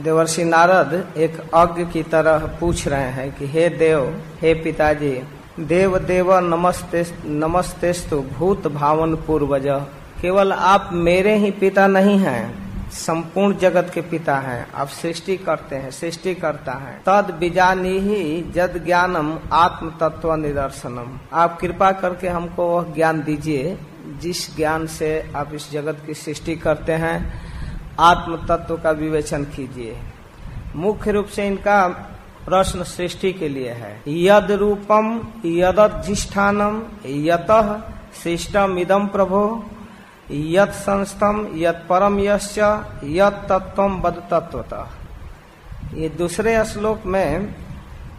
देवर्षि नारद एक अज्ञ की तरह पूछ रहे हैं कि, हे देव, हे पिताजी, देव देव नमस्ते, नमस्तेस्तु भूत भावन पूर्वज, केवल आप मेरे ही पिता नहीं हैं, संपूर्ण जगत के पिता हैं, आप सृष्टि करते हैं, सृष्टि करता है। तद बीजानी ही जद ज्ञानम आत्म तत्व निदर्शनम। आप कृपा करके हमको वह ज्ञान दीजिए, जिस ज्ञान से आप इस जगत की सृष्टि करते हैं आत्म तत्व का विवेचन कीजिए। मुख्य रूप से इनका प्रश्न सृष्टि के लिए है। यद रूपम यदधिष्ठानम यत सृष्टम इदम प्रभो, यत संस्तम यत परम यश्च, यत तत्व बद तत्वतः ये दूसरे श्लोक में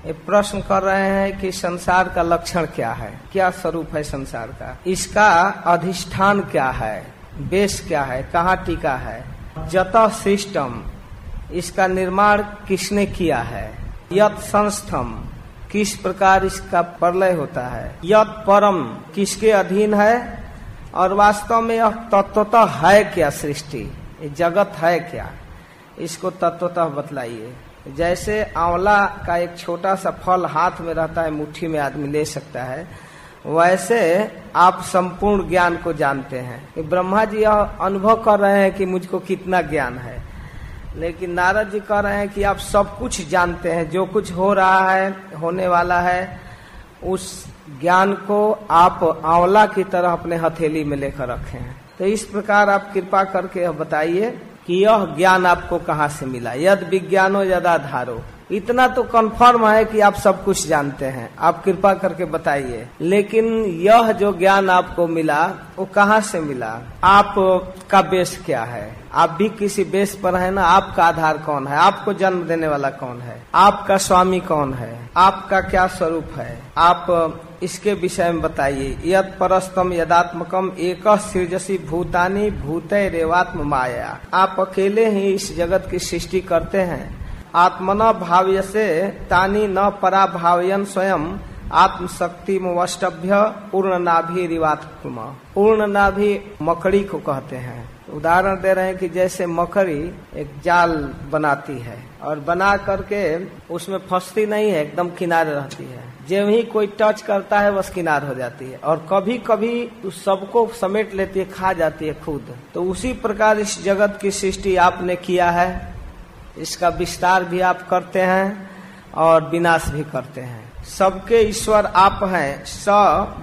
ये प्रश्न कर रहे हैं कि संसार का लक्षण क्या है? क्या स्वरूप है संसार का? इसका अधिष्ठान क्या है? बेस क्या है? कहाँ टीका है? जत सिस्टम इसका निर्माण किसने किया है? यत संस्थम, किस प्रकार इसका प्रलय होता है? यत परम, किसके अधीन है? और वास्तव में यह तत्वतः है क्या सृष्टि? जगत है क्या? इसको तत्वतः बतलाइए। जैसे आंवला का एक छोटा सा फल हाथ में रहता है, मुट्ठी में आदमी ले सकता है वैसे आप संपूर्ण ज्ञान को जानते हैं। कि ब्रह्मा जी अनुभव कर रहे हैं कि मुझको कितना ज्ञान है। लेकिन नारद जी कह रहे हैं कि आप सब कुछ जानते हैं। जो कुछ हो रहा है, होने वाला है, उस ज्ञान को आप आंवला की तरह अपने हथेली में लेकर रखे। हैं तो इस प्रकार आप कृपा करके बताइए कि यह ज्ञान आपको कहाँ से मिला? यद विज्ञानो यदाधारो। इतना तो कंफर्म है कि आप सब कुछ जानते हैं। आप कृपा करके बताइए। लेकिन यह जो ज्ञान आपको मिला, वो कहाँ से मिला? आप का बेस क्या है? आप भी किसी बेस पर है ना? आपका आधार कौन है? आपको जन्म देने वाला कौन है? आपका स्वामी कौन है? आपका क्या स्वरूप है? आप इसके विषय में बताइए। यद परस्तम यदात्मकम एक सृजसी भूतानी भूत रेवात्म माया। आप अकेले ही इस जगत की सृष्टि करते हैं। आत्मना भाव्य से तानी न परा भावयन स्वयं आत्मशक्ति वष्टभ्य पूर्ण नाभि रिवात्म पूर्ण नाभि मकड़ी को कहते हैं। उदाहरण दे रहे हैं कि जैसे मकड़ी एक जाल बनाती है और बना करके उसमें फंसती नहीं है, एकदम किनारे रहती है। जब ही कोई टच करता है, बस किनार हो जाती है। और कभी कभी सबको समेट लेती है, खा जाती है खुद। तो उसी प्रकार इस जगत की सृष्टि आपने किया है। इसका विस्तार भी आप करते हैं और विनाश भी करते हैं। सबके ईश्वर आप हैं। स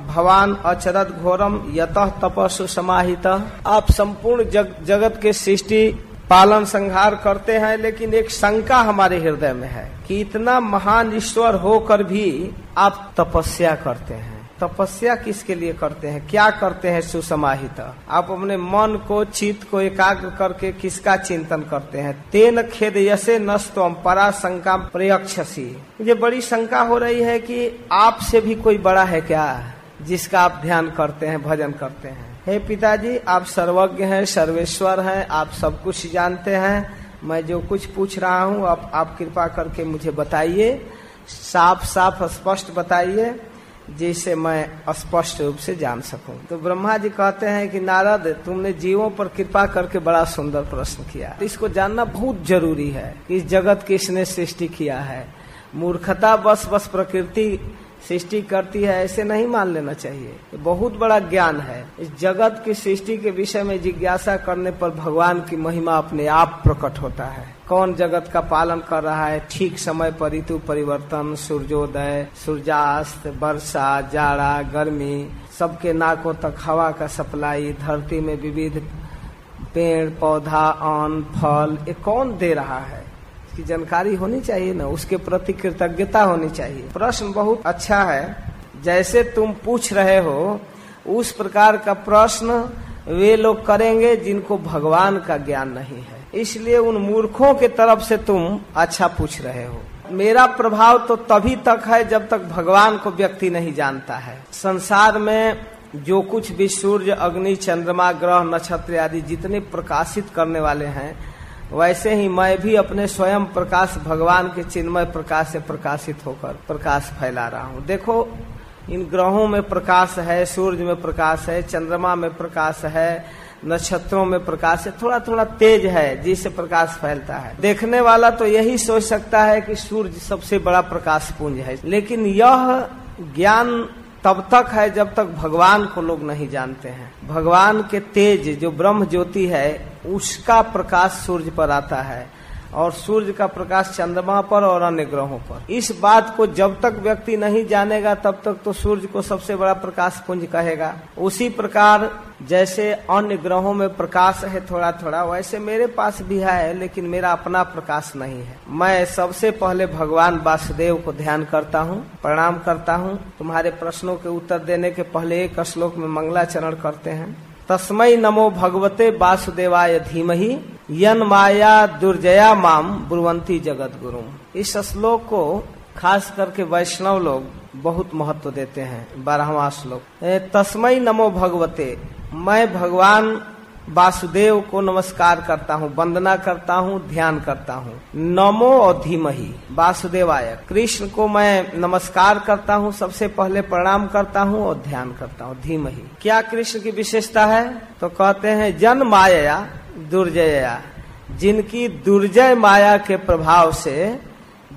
भवान अचरत घोरम यत तपस्व समाहित। आप संपूर्ण जग, जगत के सृष्टि पालन संहार करते हैं लेकिन एक शंका हमारे हृदय में है कि इतना महान ईश्वर होकर भी आप तपस्या करते हैं। तपस्या किसके लिए करते हैं? क्या करते हैं सुसमाहित? आप अपने मन को चित्त को एकाग्र करके किसका चिंतन करते हैं? तेन खेद यसे नस्तम परा शंका प्रयक्षसी। मुझे बड़ी शंका हो रही है कि आपसे भी कोई बड़ा है क्या जिसका आप ध्यान करते हैं भजन करते हैं? हे पिताजी आप सर्वज्ञ हैं सर्वेश्वर हैं आप सब कुछ जानते हैं। मैं जो कुछ पूछ रहा हूँ आप, आप कृपा करके मुझे बताइए। साफ़ साफ़ स्पष्ट बताइए। जिसे मैं स्पष्ट रूप से जान सकूँ। तो ब्रह्मा जी कहते हैं कि नारद, तुमने जीवों पर कृपा करके बड़ा सुंदर प्रश्न किया। इसको जानना बहुत ज़रूरी है कि जगत किसने सृष्टि किया है। मूर्खता बस बस प्रकृति सृष्टि करती है, ऐसे नहीं मान लेना चाहिए। ये बहुत बड़ा ज्ञान है। इस जगत की सृष्टि के विषय में जिज्ञासा करने पर भगवान की महिमा अपने आप प्रकट होता है। कौन जगत का पालन कर रहा है? ठीक समय पर ऋतु परिवर्तन, सूर्योदय, सूर्यास्त, वर्षा, जाड़ा, गर्मी, सबके नाकों तक हवा का सप्लाई, धरती में विविध पेड़, पौधा, अन्न, फल, ये कौन दे रहा है? की जानकारी होनी चाहिए ना, उसके प्रति कृतज्ञता होनी चाहिए। प्रश्न बहुत अच्छा है। जैसे तुम पूछ रहे हो, उस प्रकार का प्रश्न वे लोग करेंगे जिनको भगवान का ज्ञान नहीं है। इसलिए उन मूर्खों के तरफ़ से तुम अच्छा पूछ रहे हो। मेरा प्रभाव तो तभी तक है जब तक भगवान को व्यक्ति नहीं जानता है। संसार में जो कुछ भी सूर्य, अग्नि, चंद्रमा, ग्रह, नक्षत्र आदि जितने प्रकाशित करने वाले हैं वैसे ही मैं भी अपने स्वयं प्रकाश, भगवान के चिन्मय प्रकाश से प्रकाशित होकर प्रकाश फैला रहा हूँ। देखो, इन ग्रहों में प्रकाश है, सूर्य में प्रकाश है, चंद्रमा में प्रकाश है, नक्षत्रों में प्रकाश है थोड़ा थोड़ा तेज है जिससे प्रकाश फैलता है। देखने वाला तो यही सोच सकता है कि सूर्य सबसे बड़ा प्रकाश पुंज है। लेकिन यह ज्ञान तब तक है जब तक भगवान को लोग नहीं जानते हैं। भगवान के तेज जो ब्रह्म ज्योति है, उसका प्रकाश सूर्य पर आता है। और सूर्य का प्रकाश चंद्रमा पर और अन्य ग्रहों पर। इस बात को जब तक व्यक्ति नहीं जानेगा, तब तक तो सूर्य को सबसे बड़ा प्रकाश पुंज कहेगा। उसी प्रकार जैसे अन्य ग्रहों में प्रकाश है थोड़ा थोड़ा वैसे मेरे पास भी है, लेकिन मेरा अपना प्रकाश नहीं है। मैं सबसे पहले भगवान वासुदेव को ध्यान करता हूँ, प्रणाम करता हूँ। तुम्हारे प्रश्नों के उत्तर देने के पहले एक श्लोक में मंगलाचरण करते हैं। तस्मय नमो भगवते वासुदेवाय धीमही, यन माया दुर्जया माम बुरवंती जगत गुरु इस श्लोक को खास करके वैष्णव लोग बहुत महत्व देते हैं, बारहवा श्लोक। तस्मय नमो भगवते, मैं भगवान वासुदेव को नमस्कार करता हूँ, वंदना करता हूँ, ध्यान करता हूँ। नमो और धीमही वासुदेवाय, कृष्ण को मैं नमस्कार करता हूँ, सबसे पहले प्रणाम करता हूँ और ध्यान करता हूँ। धीमही। क्या कृष्ण की विशेषता है? तो कहते हैं, जन माया दुर्जया। जिनकी दुर्जय माया के प्रभाव से,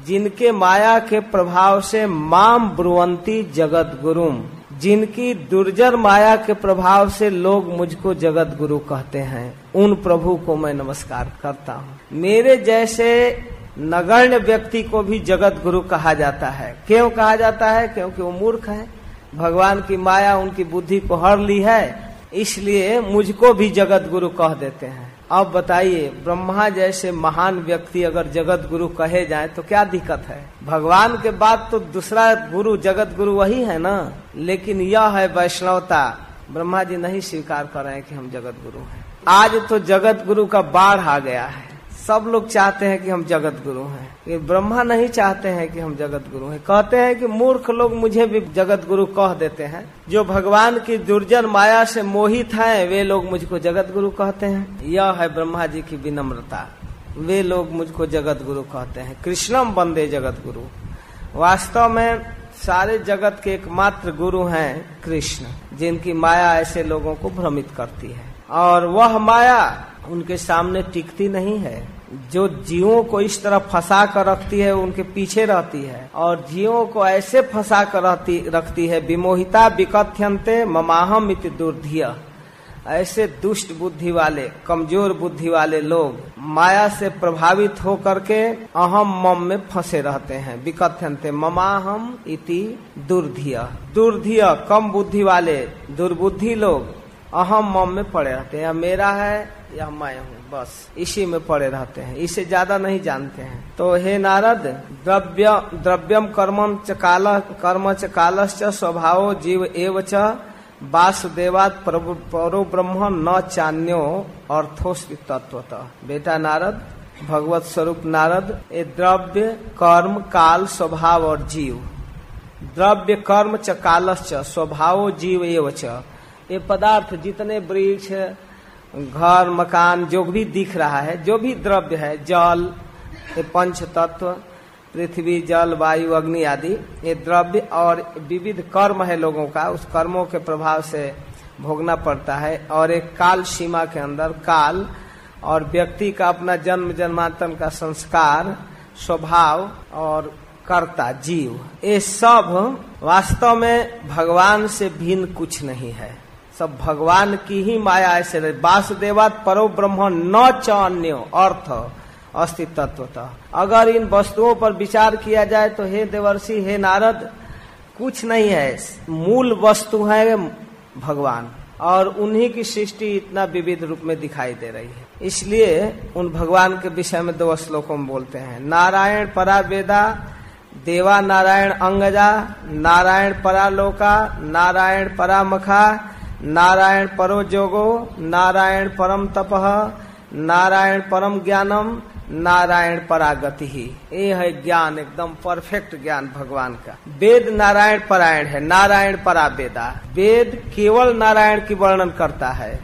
जिनके माया के प्रभाव से माम ब्रुवंती जगत गुरुम जिनकी दुर्जर माया के प्रभाव से लोग मुझको जगत गुरु कहते हैं, उन प्रभु को मैं नमस्कार करता हूँ। मेरे जैसे नगण्य व्यक्ति को भी जगत गुरु कहा जाता है। क्यों कहा जाता है? क्योंकि वो मूर्ख है। भगवान की माया उनकी बुद्धि को हर ली है, इसलिए मुझको भी जगत गुरु कह देते हैं। अब बताइए, ब्रह्मा जैसे महान व्यक्ति अगर जगत गुरु कहे जाए तो क्या दिक्कत है? भगवान के बाद तो दूसरा गुरु जगत गुरु वही है ना? लेकिन यह है वैष्णवता। ब्रह्मा जी नहीं स्वीकार कर रहे हैं कि हम जगत गुरु हैं। आज तो जगत गुरु का बाढ़ आ गया है। सब लोग चाहते हैं कि हम जगत गुरु हैं। ये ब्रह्मा नहीं चाहते हैं कि हम जगत गुरु हैं। कहते हैं कि मूर्ख लोग मुझे भी जगत गुरु कह देते हैं। जो भगवान की दुर्जन माया से मोहित हैं, वे लोग मुझको जगत गुरु कहते हैं। यह है ब्रह्मा जी की विनम्रता। वे लोग मुझको जगत गुरु कहते हैं। कृष्णम बंदे जगत गुरु वास्तव में सारे जगत के एकमात्र गुरु हैं कृष्ण, जिनकी माया ऐसे लोगों को भ्रमित करती है। और वह माया उनके सामने टिकती नहीं है। जो जीवों को इस तरह फंसा कर रखती है, उनके पीछे रहती है। और जीवों को ऐसे फंसा कर रहती, रखती है, विमोहिता विकथ्यंते ममाहम इत दुर्धिया। ऐसे दुष्ट बुद्धि वाले, कमज़ोर बुद्धि वाले लोग माया से प्रभावित होकर के अहम मम में फंसे रहते हैं। विकथ्यंते ममाहम इति दुर्धिया। दुर्धिया, कम बुद्धि वाले, दुर्बुद्धि लोग अहम मम में पड़े रहते हैं, या मेरा है, या मैं हूँ, बस। इसी में पड़े रहते हैं, इसे ज़्यादा नहीं जानते हैं। तो हे नारद, द्रव्य, द्रव्यम कर्मम च काल, कर्म च कालश्च स्वभाव जीव एव च, वासुदेवात परो ब्रह्म न चान्यो अर्थोस्ति तत्वतः बेटा नारद, भगवत स्वरूप नारद ये द्रव्य, कर्म, काल, स्वभाव और जीव। द्रव्य, कर्म च कालश्च, स्वभाव जीव एव ये पदार्थ जितने वृक्ष, घर, मकान, जो भी दिख रहा है, जो भी द्रव्य है, जल, ये पंच तत्व, पृथ्वी, जल, वायु, अग्नि आदि, ये द्रव्य और विविध कर्म है लोगों का, उस कर्मों के प्रभाव से भोगना पड़ता है। और एक काल सीमा के अंदर, काल और व्यक्ति का अपना जन्म जन्मांतर का संस्कार, स्वभाव और कर्ता, जीव, ये सब वास्तव में भगवान से भिन्न कुछ नहीं है। सब भगवान की ही माया ऐसे वासुदेवात परो ब्रह्म न चान्य, अर्थ अस्तित्व अगर इन वस्तुओं पर विचार किया जाए तो हे देवर्षि, हे नारद, कुछ नहीं है। मूल वस्तु है भगवान, और उन्हीं की सृष्टि इतना विविध रूप में दिखाई दे रही है। इसलिए उन भगवान के विषय में दो श्लोकों में बोलते हैं। नारायण परा वेदा देवा नारायण अंगजा, नारायण परालोका, नारायण परामखा नारायण परो जोगो, नारायण परम तप, नारायण परम ज्ञानम, नारायण परागति। ही ये है ज्ञान, एकदम परफेक्ट ज्ञान भगवान का। वेद नारायण परायण है, नारायण परा वेदा वेद केवल नारायण की वर्णन करता है।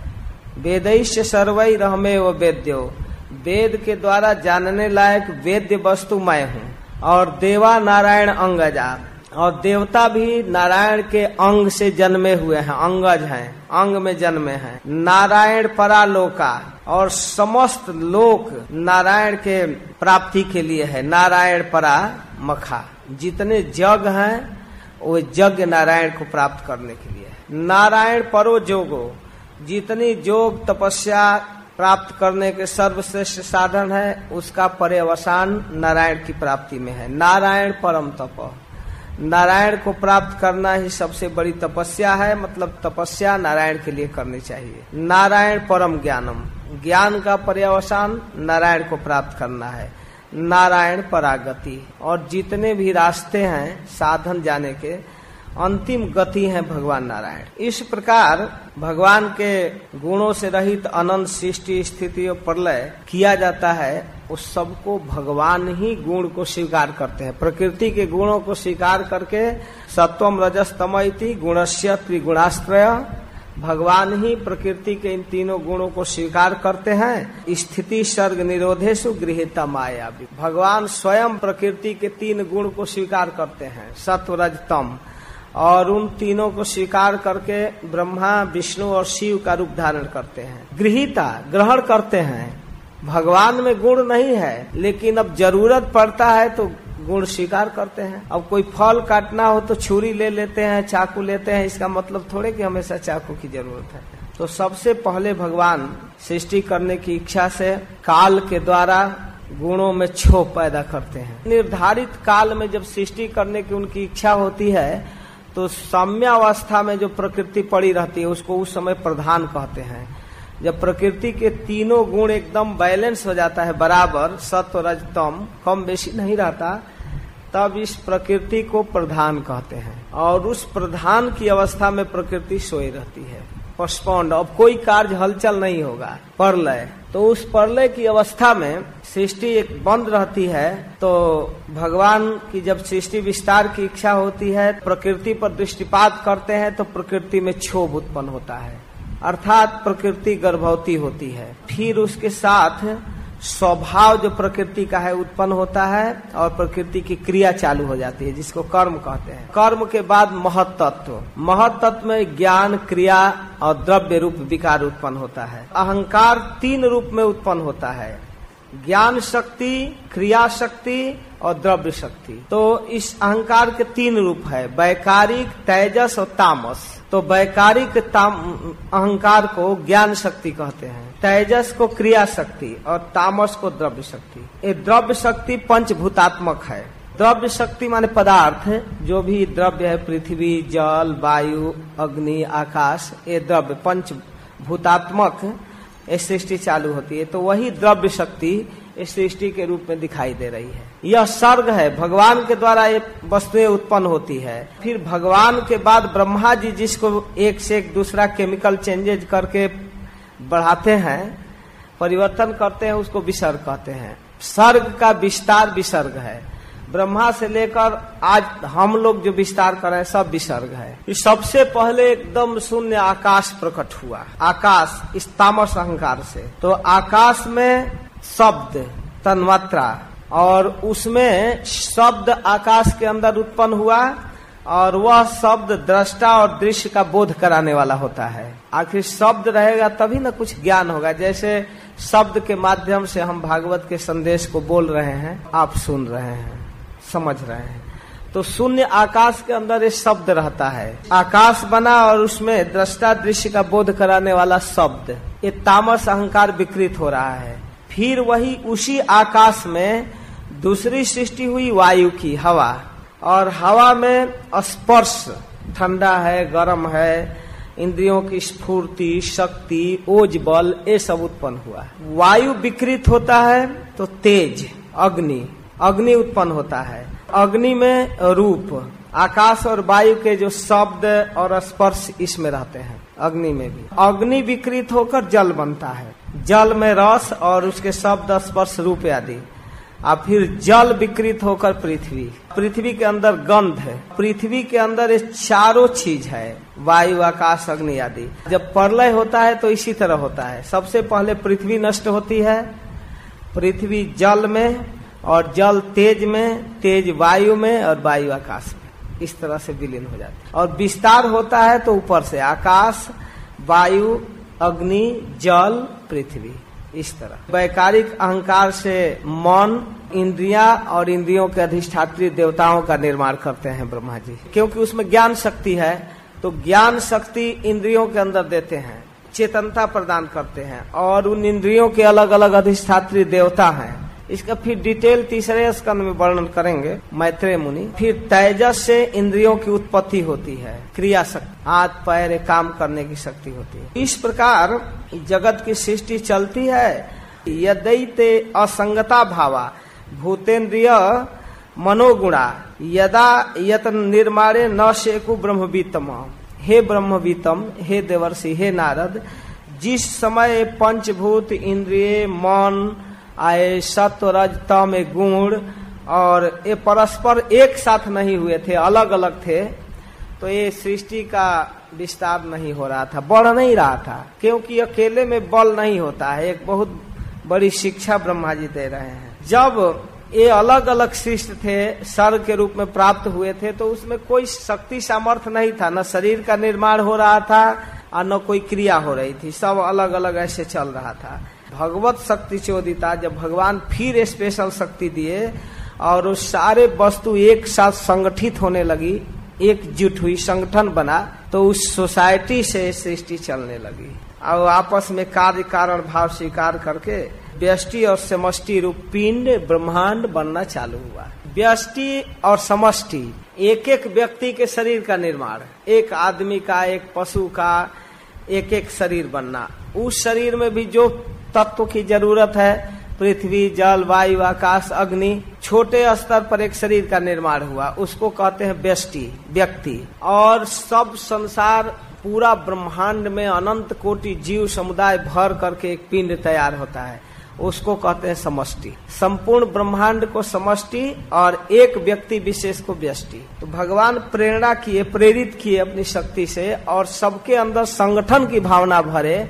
वेदैश्य सर्वई रहमे वो वेद्यो। वेद के द्वारा जानने लायक वेद्य वस्तु मैं हूँ। और देवा नारायण अंगजा। और देवता भी नारायण के अंग से जन्मे हुए हैं, अंगज हैं, अंग में जन्मे हैं। नारायण परालोका और समस्त लोक नारायण के प्राप्ति के लिए है। नारायण परा मखा जितने जग हैं, वो यज्ञ नारायण को प्राप्त करने के लिए है। नारायण परो जोगो जितनी जोग तपस्या प्राप्त करने के सर्वश्रेष्ठ साधन है, उसका पर्यवसान नारायण की प्राप्ति में है। नारायण परम तप। नारायण को प्राप्त करना ही सबसे बड़ी तपस्या है मतलब तपस्या नारायण के लिए करनी चाहिए। नारायण परम ज्ञानम। ज्ञान का पर्यावसान नारायण को प्राप्त करना है। नारायण परागति। और जितने भी रास्ते हैं साधन जाने के अंतिम गति है भगवान नारायण। इस प्रकार भगवान के गुणों से रहित अनंत सृष्टि स्थिति और प्रलय किया जाता है उस सबको भगवान ही गुण को स्वीकार करते हैं। प्रकृति के गुणों को स्वीकार करके सत्वम रजस तमयति गुणस्य त्रिगुणाश्रय भगवान ही प्रकृति के इन तीनों गुणों को स्वीकार करते हैं। स्थिति सर्ग निरोधेशु गृहता माया भगवान स्वयं प्रकृति के तीन गुण को स्वीकार करते हैं। सत्व रजतम। और उन तीनों को स्वीकार करके ब्रह्मा, विष्णु और शिव का रूप धारण करते हैं। गृहिता, ग्रहण करते हैं। भगवान में गुण नहीं है, लेकिन अब ज़रूरत पड़ता है तो गुण स्वीकार करते हैं। अब कोई फल काटना हो तो छुरी ले लेते हैं, चाकू लेते हैं। इसका मतलब थोड़े कि हमेशा चाकू की ज़रूरत है। तो सबसे पहले भगवान सृष्टि करने की इच्छा से काल के द्वारा गुणों में क्षोभ पैदा करते हैं। निर्धारित काल में जब सृष्टि करने की उनकी इच्छा होती है तो साम्यावस्था में जो प्रकृति पड़ी रहती है, उसको उस समय प्रधान कहते हैं। जब प्रकृति के तीनों गुण एकदम बैलेंस हो जाता है, बराबर सत्व रजतम कम बेसी नहीं रहता, तब इस प्रकृति को प्रधान कहते हैं। और उस प्रधान की अवस्था में प्रकृति सोई रहती है। पोस्टपोन्ड अब कोई कार्य हलचल नहीं होगा। परलय। तो उस परलय की अवस्था में सृष्टि एक बंद रहती है तो भगवान की जब सृष्टि विस्तार की इच्छा होती है, प्रकृति पर दृष्टिपात करते हैं तो प्रकृति में क्षोभ उत्पन्न होता है। अर्थात प्रकृति गर्भवती होती है। फिर उसके साथ स्वभाव जो प्रकृति का है उत्पन्न होता है और प्रकृति की क्रिया चालू हो जाती है, जिसको कर्म कहते हैं। कर्म के बाद महत्त्व। महत्त्व में ज्ञान, क्रिया और द्रव्य रूप विकार उत्पन्न होता है। अहंकार तीन रूप में उत्पन्न होता है। ज्ञान शक्ति, क्रिया शक्ति और द्रव्य शक्ति। तो इस अहंकार के तीन रूप है, वैकारिक, तेजस और तामस। तो वैकारिक अहंकार को ज्ञान शक्ति कहते हैं। तेजस को क्रिया शक्ति और तामस को द्रव्य शक्ति। ये द्रव्य शक्ति पंचभूतात्मक है। द्रव्य शक्ति माने पदार्थ, जो भी द्रव्य है, पृथ्वी, जल, वायु, अग्नि, आकाश, ये द्रव्य पंच भूतात्मक सृष्टि चालू होती है। तो वही द्रव्य शक्ति इस सृष्टि के रूप में दिखाई दे रही है। यह सर्ग है। भगवान के द्वारा ये वस्तुएँ उत्पन्न होती है। फिर भगवान के बाद ब्रह्मा जी जिसको एक से एक दूसरा केमिकल चेंजेज करके बढ़ाते हैं, परिवर्तन करते हैं, उसको विसर्ग कहते हैं। सर्ग का विस्तार विसर्ग है। ब्रह्मा से लेकर आज हम लोग जो विस्तार कर रहे हैं, सब विसर्ग है। सबसे पहले एकदम शून्य आकाश प्रकट हुआ। आकाश इस तामस अहंकार से। तो आकाश में शब्द, तन्मात्रा और उसमें शब्द आकाश के अंदर उत्पन्न हुआ और वह शब्द दृष्टा और दृश्य का बोध कराने वाला होता है। आखिर शब्द रहेगा तभी ना कुछ ज्ञान होगा। जैसे शब्द के माध्यम से हम भागवत के संदेश को बोल रहे हैं, आप सुन रहे हैं, समझ रहे हैं। तो शून्य आकाश के अंदर एक शब्द रहता है। आकाश बना और उसमें दृष्टा दृश्य का बोध कराने वाला शब्द। ये तामस अहंकार विकृत हो रहा है। फिर वही उसी आकाश में दूसरी सृष्टि हुई वायु की, हवा। और हवा में स्पर्श, ठंडा है, गर्म है, इंद्रियों की स्फूर्ति, शक्ति, ओज, बल, ये सब उत्पन्न हुआ वायु विकृत होता है तो तेज, अग्नि अग्नि उत्पन्न होता है। अग्नि में रूप, आकाश और वायु के जो शब्द और स्पर्श इसमें रहते हैं, अग्नि में भी। अग्नि विकृत होकर जल बनता है। जल में रस और उसके शब्द स्पर्श रूप आदि। और फिर जल विकृत होकर पृथ्वी। पृथ्वी के अंदर गंध है। पृथ्वी के अंदर ये चारों चीज़ है, वायु, आकाश, अग्नि आदि। जब प्रलय होता है तो इसी तरह होता है। सबसे पहले पृथ्वी नष्ट होती है। पृथ्वी जल में और जल तेज में, तेज वायु में और वायु, आकाश में। इस तरह से विलीन हो जाती है। और विस्तार होता है तो ऊपर से आकाश, वायु अग्नि, जल, पृथ्वी, इस तरह। वैकारिक अहंकार से मन, इंद्रिया और इंद्रियों के अधिष्ठात्री देवताओं का निर्माण करते हैं ब्रह्मा जी क्योंकि उसमें ज्ञान शक्ति है तो ज्ञान शक्ति इंद्रियों के अंदर देते हैं, चेतनता प्रदान करते हैं, और उन इंद्रियों के अलग अलग अधिष्ठात्री देवता हैं। इसका फिर डिटेल तीसरे स्कंद में वर्णन करेंगे, मैत्रेय मुनि। फिर तेजस से इंद्रियों की उत्पत्ति होती है क्रिया शक्ति हाथ, पैर, काम करने की शक्ति होती है। इस प्रकार जगत की सृष्टि चलती है। यदि असंगता भावा, भूतेन्द्रिय मनोगुणा, यदा यत निर्माणे न शेकु ब्रह्मवीतम। हे ब्रह्मवीतम, हे देवर्षि, हे नारद, जिस समय पंचभूत इंद्रिय, मन आए सत्व रज तम गुण और ये परस्पर एक साथ नहीं हुए थे अलग अलग थे तो ये सृष्टि का विस्तार नहीं हो रहा था, बढ़ नहीं रहा था, क्योंकि अकेले में बल नहीं होता है, एक बहुत बड़ी शिक्षा ब्रह्मा जी दे रहे हैं। जब ये अलग अलग सृष्ट थे सर के रूप में प्राप्त हुए थे तो उसमें कोई शक्ति सामर्थ्य नहीं था, न शरीर का निर्माण हो रहा था, और न कोई क्रिया हो रही थी, सब अलग अलग ऐसे चल रहा था। भगवत शक्ति चोदिता जब भगवान फिर स्पेशल शक्ति दिए, और उस सारे वस्तु एक साथ संगठित होने लगी एकजुट हुई, संगठन बना तो उस सोसाइटी से सृष्टि चलने लगी। और आपस में कार्य कारण भाव स्वीकार करके, व्यष्टि और समष्टि रूप पिंड, ब्रह्मांड बनना चालू हुआ। व्यष्टि और समष्टि एक एक व्यक्ति के शरीर का निर्माण, एक आदमी का, एक पशु का एक एक शरीर बनना। उस शरीर में भी जो तत्व की ज़रूरत है। पृथ्वी, जल, वायु, आकाश, अग्नि, छोटे स्तर पर एक शरीर का निर्माण हुआ। उसको कहते हैं व्यष्टि, व्यक्ति। और सब संसार पूरा ब्रह्मांड में अनंत कोटि जीव समुदाय भर करके एक पिंड तैयार होता है। उसको कहते हैं समष्टि। संपूर्ण ब्रह्मांड को समष्टि और एक व्यक्ति विशेष को व्यष्टि। तो भगवान प्रेरणा किए, प्रेरित किए अपनी शक्ति से और सबके अंदर संगठन की भावना भरे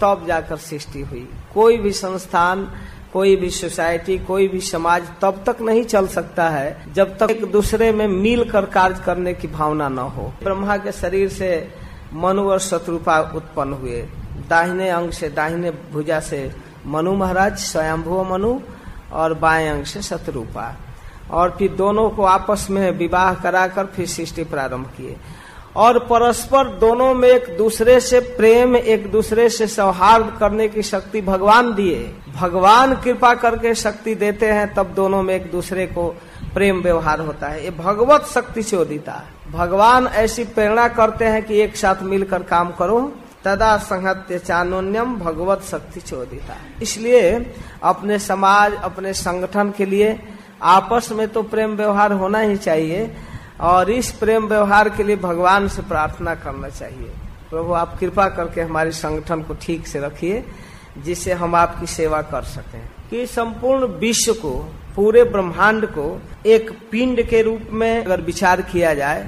तब जाकर सृष्टि हुई। कोई भी संस्थान, कोई भी सोसाइटी, कोई भी समाज तब तक नहीं चल सकता है जब तक एक दूसरे में मिलकर कार्य करने की भावना न हो। ब्रह्मा के शरीर से मनु और शत्रुपा उत्पन्न हुए। दाहिने अंग से दाहिने भुजा से मनु महाराज स्वयंभु मनु और बाएँ अंग से शत्रुपा। और फिर दोनों को आपस में विवाह कराकर फिर सृष्टि प्रारंभ किए। और परस्पर दोनों में एक दूसरे से प्रेम, एक दूसरे से सौहार्द करने की शक्ति भगवान दिए। भगवान कृपा करके शक्ति देते हैं, तब दोनों में एक दूसरे को प्रेम व्यवहार होता है। ये भगवत शक्ति से उदिता भगवान ऐसी प्रेरणा करते हैं कि एक साथ मिलकर काम करो। तदा संहत्य चानोन्यम भगवत शक्ति चोदिता इसलिए अपने समाज, अपने संगठन के लिए आपस में तो प्रेम व्यवहार होना ही चाहिए और इस प्रेम व्यवहार के लिए भगवान से प्रार्थना करना चाहिए। प्रभु, आप कृपा करके हमारे संगठन को ठीक से रखिए, जिससे हम आपकी सेवा कर सकें। कि संपूर्ण विश्व को, पूरे ब्रह्मांड को एक पिंड के रूप में अगर विचार किया जाए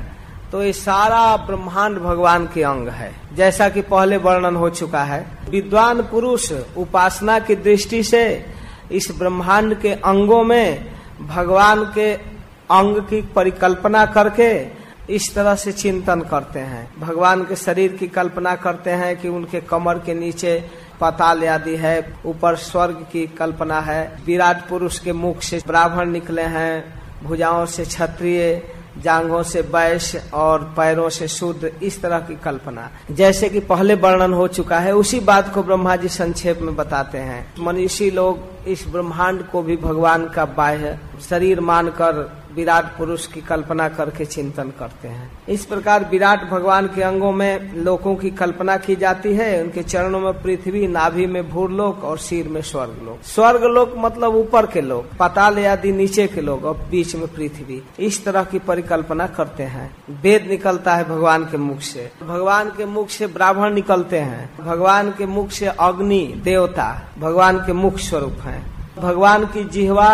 तो ये सारा ब्रह्मांड भगवान के अंग है। जैसा कि पहले वर्णन हो चुका है, विद्वान पुरुष उपासना की दृष्टि से इस ब्रह्मांड के अंगों में भगवान के अंग की परिकल्पना करके इस तरह से चिंतन करते हैं। भगवान के शरीर की कल्पना करते हैं कि उनके कमर के नीचे पताल आदि है, ऊपर स्वर्ग की कल्पना है। विराट पुरुष के मुख से ब्राह्मण निकले हैं, भुजाओं से क्षत्रिय, जांघों से वैश्य और पैरों से शूद्र इस तरह की कल्पना। जैसे कि पहले वर्णन हो चुका है, उसी बात को ब्रह्मा जी संक्षेप में बताते हैं। मनीषी लोग इस ब्रह्मांड को भी भगवान का बाह्य शरीर मानकर विराट पुरुष की कल्पना करके चिंतन करते हैं। इस प्रकार विराट भगवान के अंगों में लोगों की कल्पना की जाती है। उनके चरणों में पृथ्वी, नाभि में भूरलोक और सिर में स्वर्ग लोक स्वर्ग लोक मतलब ऊपर के लोग, पाताल आदि नीचे के लोग और बीच में पृथ्वी। इस तरह की परिकल्पना करते हैं। वेद निकलता है भगवान के मुख से। भगवान के मुख से ब्राह्मण निकलते हैं। भगवान के मुख से अग्नि, देवता, भगवान के मुख स्वरूप है। भगवान की जिहवा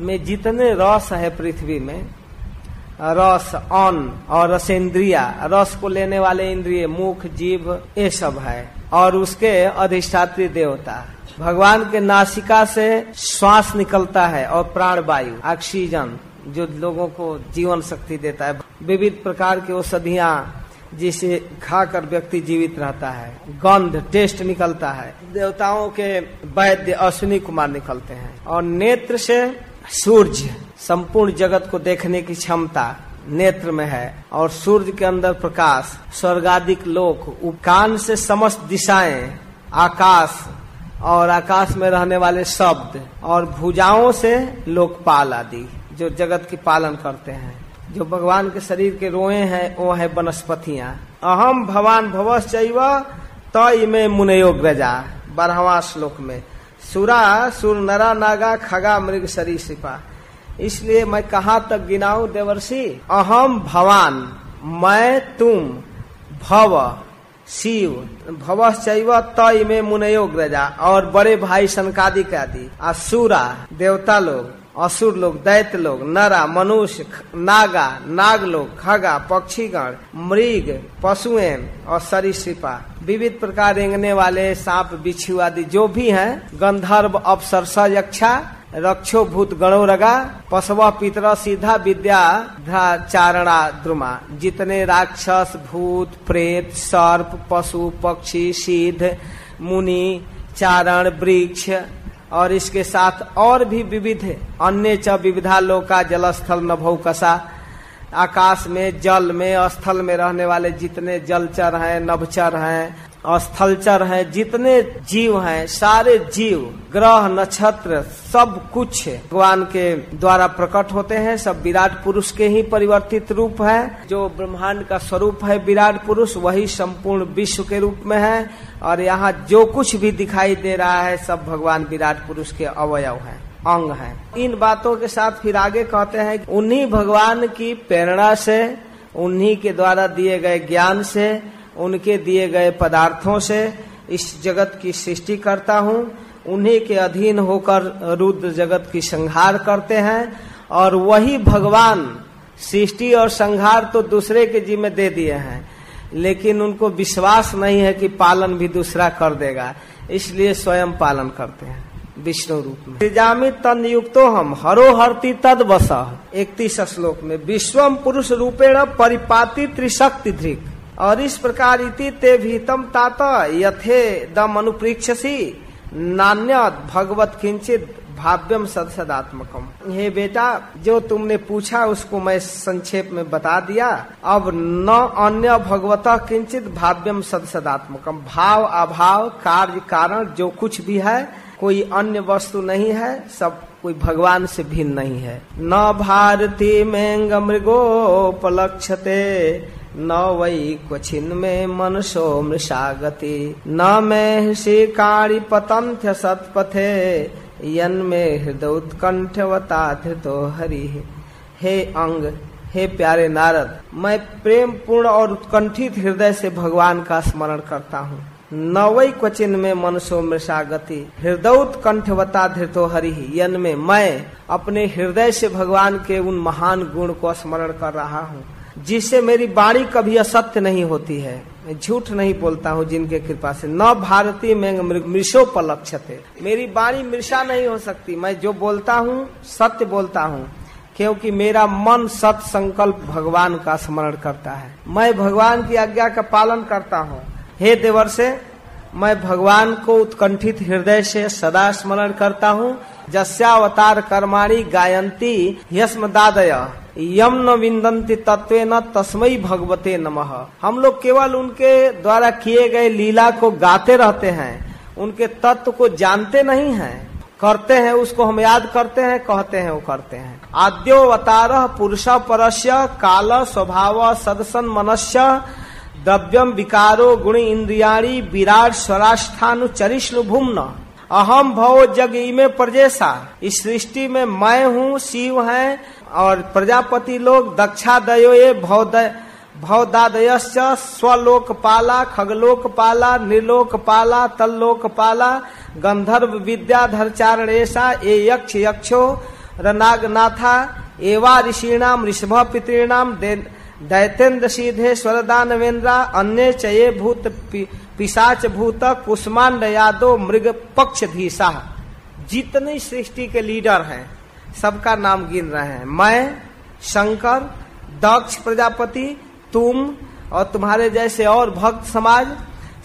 में जितने रस है पृथ्वी में, रस अन्न और रसेंद्रिया रस को लेने वाले इंद्रिय, मुख, जीव, ये सब है। और उसके अधिष्ठात्री देवता, भगवान के नासिका से श्वास निकलता है और प्राण वायु ऑक्सीजन, जो लोगों को जीवन शक्ति देता है। विविध प्रकार की औषधियाँ जिसे खाकर व्यक्ति जीवित रहता है। गंध, टेस्ट निकलता है। देवताओं के वैद्य अश्विनी कुमार निकलते हैं। और नेत्र से सूर्य संपूर्ण जगत को देखने की क्षमता नेत्र में है और सूर्य के अंदर प्रकाश स्वर्गाधिक लोक कान से समस्त दिशाएँ, आकाश और आकाश में रहने वाले शब्द और भुजाओं से लोकपाल आदि जो जगत की पालन करते हैं। जो भगवान के शरीर के रोए हैं, वो है वनस्पतियाँ। अहम भवान भवस चैव तय में मुनयोग रजा बारहवा श्लोक में। सुरा, सुर नरा, नागा, खगा, मृग सरी सिपा। इसलिए मैं कहा तक गिनाऊ, देवर्षि? अहम भवान, मैं तुम, भव, शिव। भव चैव तय में मुनयो ग्रजा, और बड़े भाई सनकादिक आदि असुरा, देवता लोग। असुर लोग, दैत्य लोग, नरा, मनुष्य, नागा, नाग लोग, खगा, पक्षीगण, मृग पशुएँ और सरीसृपा। विविध प्रकार रेंगने वाले सांप, बिच्छू आदि जो भी हैं, गंधर्व अप्सरसा यक्षा रक्षो भूत गणो रगा पशवा पितर, सीधा, विद्या चारणा, द्रुमा। जितने राक्षस, भूत, प्रेत, सर्प, पशु, पक्षी, सिद्ध, मुनि, चारण, वृक्ष और इसके साथ और भी विविध अन्य च विविधा लोका जल स्थल नभौ कसा आकाश में, जल में स्थल में रहने वाले जितने जलचर हैं नभचर हैं स्थलचर है, जितने जीव हैं, सारे जीव, ग्रह, नक्षत्र, सब कुछ भगवान के द्वारा प्रकट होते हैं। सब विराट पुरुष के ही परिवर्तित रूप है। जो ब्रह्मांड का स्वरूप है विराट पुरुष, वही संपूर्ण विश्व के रूप में है। और यहाँ जो कुछ भी दिखाई दे रहा है, सब भगवान विराट पुरुष के अवयव है, अंग है। इन बातों के साथ फिर आगे कहते हैं उन्हीं भगवान की प्रेरणा से, उन्हीं के द्वारा दिए गए ज्ञान से उनके दिए गए पदार्थों से इस जगत की सृष्टि करता हूँ। उन्हीं के अधीन होकर रुद्र जगत की संहार करते हैं और वही भगवान सृष्टि और संहार तो दूसरे के जी में दे दिए हैं। लेकिन उनको विश्वास नहीं है कि पालन भी दूसरा कर देगा। इसलिए स्वयं पालन करते हैं विष्णु रूप में। जामी तन युक्तो हम हरो हरती तद बस इकतीस श्लोक में विश्वम पुरुष रूपेण परिपाति त्रिशक्ति धृक। और इस प्रकार इति ते भीतम तात यथे दम अनुप्रीक्षसी नान्य भगवत किंचित भाव्यम सदसदात्मकम हे बेटा, जो तुमने पूछा उसको मैं संक्षेप में बता दिया। अब न अन्य भगवत किंचित भाव्यम सदसदात्मकम भाव, अभाव, कार्य, कारण, जो कुछ भी है, कोई अन्य वस्तु नहीं है, सब कोई भगवान से भिन्न नहीं है। न भारती में मृगोपलक्षते। न वही क्वचिन में मनसो मृषागति। न में श्रीकाणी पतंथ सतपथे, यन में हृदय उत्कंठवता धृतो हरि। हे अंग, हे प्यारे नारद, मैं प्रेम पूर्ण और उत्कंठित हृदय से भगवान का स्मरण करता हूँ। न नवई क्वचिन में मनसो मृषा गति हृदय कंठवता धृतो हरि। यन में मैं अपने हृदय से भगवान के उन महान गुण को स्मरण कर रहा हूँ। जिससे मेरी बाणी कभी असत्य नहीं होती है। मैं झूठ नहीं बोलता हूँ जिनके कृपा से। न भारतीय में मृषो पलक्षते मेरी बाणी मृषा नहीं हो सकती। मैं जो बोलता हूँ, सत्य बोलता हूँ। क्योंकि मेरा मन सत संकल्प भगवान का स्मरण करता है। मैं भगवान की आज्ञा का पालन करता हूँ। हे देवर से मैं भगवान को उत्कंठित हृदय से सदा स्मरण करता हूँ। जस्यावतार कर्माणी गायंती दादय। यम न विंदंती तत्व न तस्मयी भगवते नमः। हम लोग केवल उनके द्वारा किए गए लीला को गाते रहते हैं, उनके तत्व को जानते नहीं हैं, करते हैं, उसको हम याद करते हैं, कहते हैं वो करते हैं। आद्यो अवतार पुरुष परस्य काल स्वभाव सदसन मनस्य द्रव्यम विकारो गुण इंद्रियाणी विराट स्वराष्ठानु चरिष्णु भूमन। अहम भव जग में प्रजेशा इस सृष्टि में मैं हूँ, शिव है, और प्रजापति लोग दक्षा दयो ये भवदय भवदादयश्च स्वलोक पाला खगलोक पाला निर्लोक पाला तल्लोक पाला गंधर्व विद्याधर चारणेशा, ए यक्ष यक्षो, रनागनाथा, एवा ऋषिणाम ऋषभ पितृणाम दैतेन्द्र सीधे स्वरदान स्वरदानवेन्द्रा, अन्य चये भूत पिशाच भूत, कुष्मांड यादव, मृग पक्ष धीसा। जितनी सृष्टि के लीडर हैं, सबका नाम गिन रहे हैं। मैं, शंकर, दक्ष प्रजापति, तुम और तुम्हारे जैसे और भक्त समाज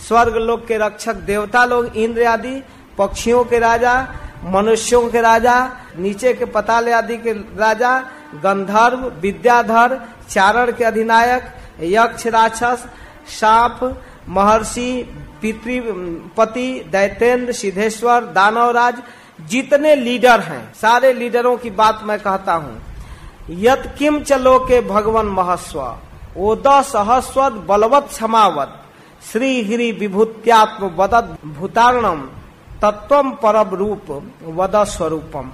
स्वर्ग लोक के रक्षक, देवता लोग, इंद्र आदि, पक्षियों के राजा, मनुष्यों के राजा, नीचे के पताल आदि के राजा, गंधर्व, विद्याधर चारण के अधिनायक, यक्ष राक्षस, साप, महर्षि पितृपति दैतेन्द्र सिद्धेश्वर, दानवराज, जितने लीडर हैं, सारे लीडरों की बात मैं कहता हूँ। यत किम चलो के भगवान महस्व? ओद सहस्वत बलवत क्षमावत श्री गिरी विभूत्यात्म वदत भूतारणम तत्व परब रूप वद स्वरूपम।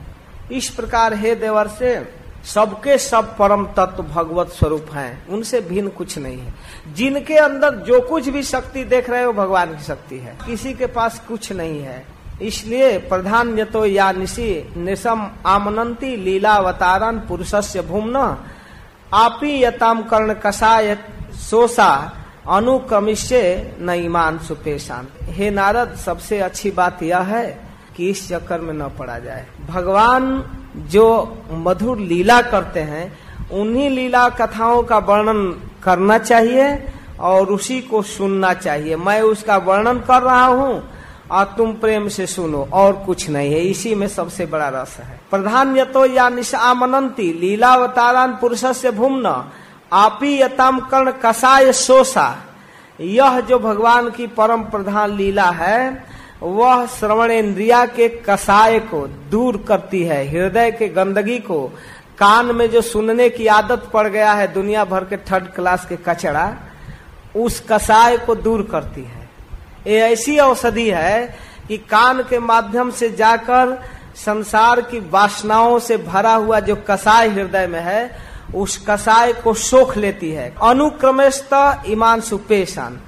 इस प्रकार हे देवर से सबके सब परम तत्व भगवत स्वरूप हैं। उनसे भिन्न कुछ नहीं है। जिनके अंदर जो कुछ भी शक्ति देख रहे हो, भगवान की शक्ति है। किसी के पास कुछ नहीं है। इसलिए प्रधान तो या निशी निशम आमनंती लीलावतारन पुरुषस्य भूमना आपी यताम कर्ण कषाय सोसा अनुक्रमिष्य न ईमान सुपेशांत हे नारद, सबसे अच्छी बात यह है कि इस चक्कर में न पड़ा जाए। भगवान जो मधुर लीला करते हैं, उन्हीं लीला कथाओं का वर्णन करना चाहिए और उसी को सुनना चाहिए। मैं उसका वर्णन कर रहा हूँ, और तुम प्रेम से सुनो, और कुछ नहीं है। इसी में सबसे बड़ा रस है। प्रधान यतो या निशामनंती लीलावतारान पुरुष से भूमन, आपी यताम कर्ण कसाय शोषा यह जो भगवान की परम प्रधान लीला है वह श्रवण इंद्रिया के कसाय को दूर करती है, हृदय के गंदगी को। कान में जो सुनने की आदत पड़ गया है, दुनिया भर के थर्ड क्लास के कचड़ा, उस कसाय को दूर करती है। ये ऐसी औषधि है कि कान के माध्यम से जाकर संसार की वासनाओं से भरा हुआ जो कसाय हृदय में है, उस कसाय को सोख लेती है। अनुक्रमेश ईमान सुपेशान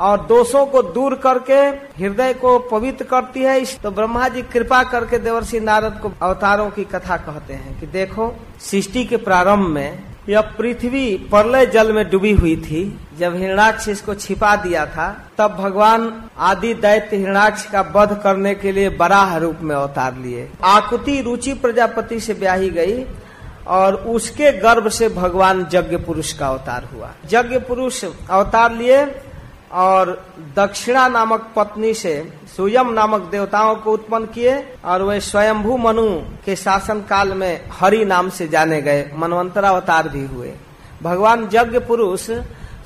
और दोषों को दूर करके हृदय को पवित्र करती है। तो ब्रह्मा जी कृपा करके देवर्षि नारद को अवतारों की कथा कहते हैं कि देखो, सृष्टि के प्रारंभ में यह पृथ्वी परलय जल में डूबी हुई थी। जब हिरणाक्ष इसको छिपा दिया था, तब भगवान आदि दैत्य हिरणाक्ष का वध करने के लिए बराह रूप में अवतार लिए। आकुति रुचि प्रजापति से ब्याही गई और उसके गर्भ से भगवान यज्ञ पुरुष का अवतार हुआ। यज्ञ पुरुष अवतार लिए और दक्षिणा नामक पत्नी से सुयम नामक देवताओं को उत्पन्न किए और वे स्वयंभू मनु के शासन काल में हरि नाम से जाने गए, मनवंतरावतार भी हुए। भगवान यज्ञ पुरुष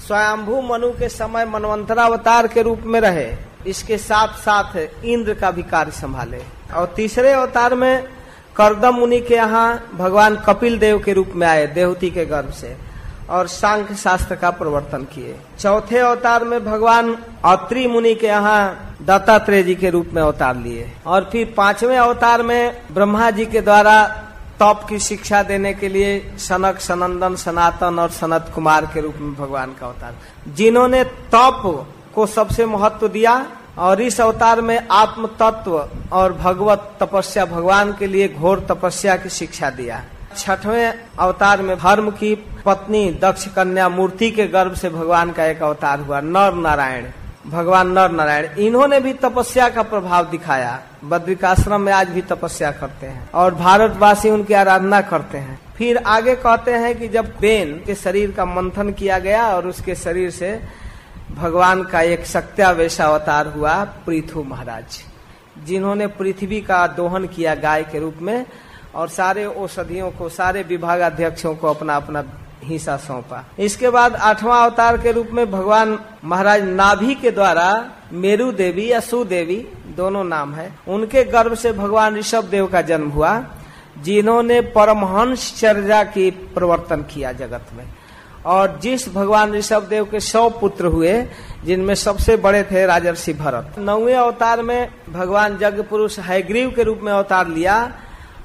स्वयंभू मनु के समय मनवंतरावतार के रूप में रहे। इसके साथ साथ इंद्र का भी कार्य संभाले। और तीसरे अवतार में करदम मुनि के यहाँ भगवान कपिल देव के रूप में आए, देवती के गर्भ से। और सांख्य शास्त्र का प्रवर्तन किए। चौथे अवतार में भगवान अत्रि मुनि के यहाँ दत्तात्रेय जी के रूप में अवतार लिए। और फिर पाँचवें अवतार में ब्रह्मा जी के द्वारा तप की शिक्षा देने के लिए सनक, सनंदन, सनातन और सनत कुमार के रूप में भगवान का अवतार। जिन्होंने तप को सबसे महत्व दिया और इस अवतार में आत्म तत्व और भगवत तपस्या, भगवान के लिए घोर तपस्या की शिक्षा दिया। छठवें अवतार में धर्म की पत्नी दक्ष कन्या मूर्ति के गर्भ से भगवान का एक अवतार हुआ नर नारायण भगवान नर नारायण इन्होंने भी तपस्या का प्रभाव दिखाया। बद्रिकाश्रम में आज भी तपस्या करते हैं और भारतवासी उनकी आराधना करते हैं। फिर आगे कहते हैं कि जब बेन के शरीर का मंथन किया गया और उसके शरीर से भगवान का एक सत्यावेशा अवतार हुआ, पृथु महाराज। जिन्होंने पृथ्वी का दोहन किया गाय के रूप में और सारे औषधियों को, सारे विभागाध्यक्षों को अपना अपना हिस्सा सौंपा। इसके बाद आठवां अवतार के रूप में भगवान महाराज नाभि के द्वारा मेरु देवी या सुदेवी दोनों नाम है, उनके गर्भ से भगवान ऋषभ देव का जन्म हुआ, जिन्होंने परमहंस चर्या की प्रवर्तन किया जगत में। और जिस भगवान ऋषभ देव के सौ पुत्र हुए, जिनमें सबसे बड़े थे राजर्षि भरत। नौवे अवतार में भगवान जग पुरुष हैग्रीव के रूप में अवतार लिया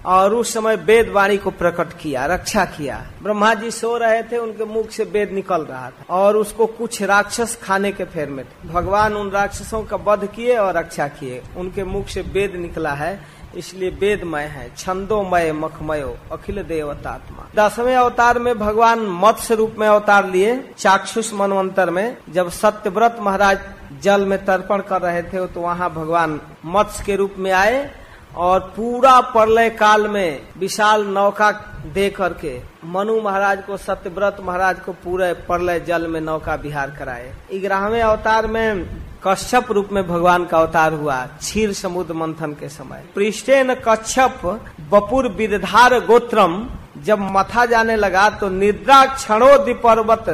और उस समय वेद वाणी को प्रकट किया, रक्षा किया। ब्रह्मा जी सो रहे थे, उनके मुख से वेद निकल रहा था। और उसको कुछ राक्षस खाने के फेर में थे। भगवान उन राक्षसों का वध किए और रक्षा किए। उनके मुख से वेद निकला है, इसलिए वेदमय है। छंदोमय, मखमयो, अखिल देवतात्मा। दसवें अवतार में भगवान मत्स्य रूप में अवतार लिए। चाक्षुष मनवंतर में, जब सत्यव्रत महाराज जल में तर्पण कर रहे थे तो वहाँ भगवान मत्स्य के रूप में आए। और पूरा प्रलय काल में विशाल नौका दे करके मनु महाराज को, सत्यव्रत महाराज को पूरे प्रलय जल में नौका विहार कराए। ग्यारहवें अवतार में कश्यप रूप में भगवान का अवतार हुआ, क्षीर समुद्र मंथन के समय। पृष्ठेन कच्छप बपुर विदधार गोत्रम, जब मथा जाने लगा तो निद्रा क्षणोदि पर्वत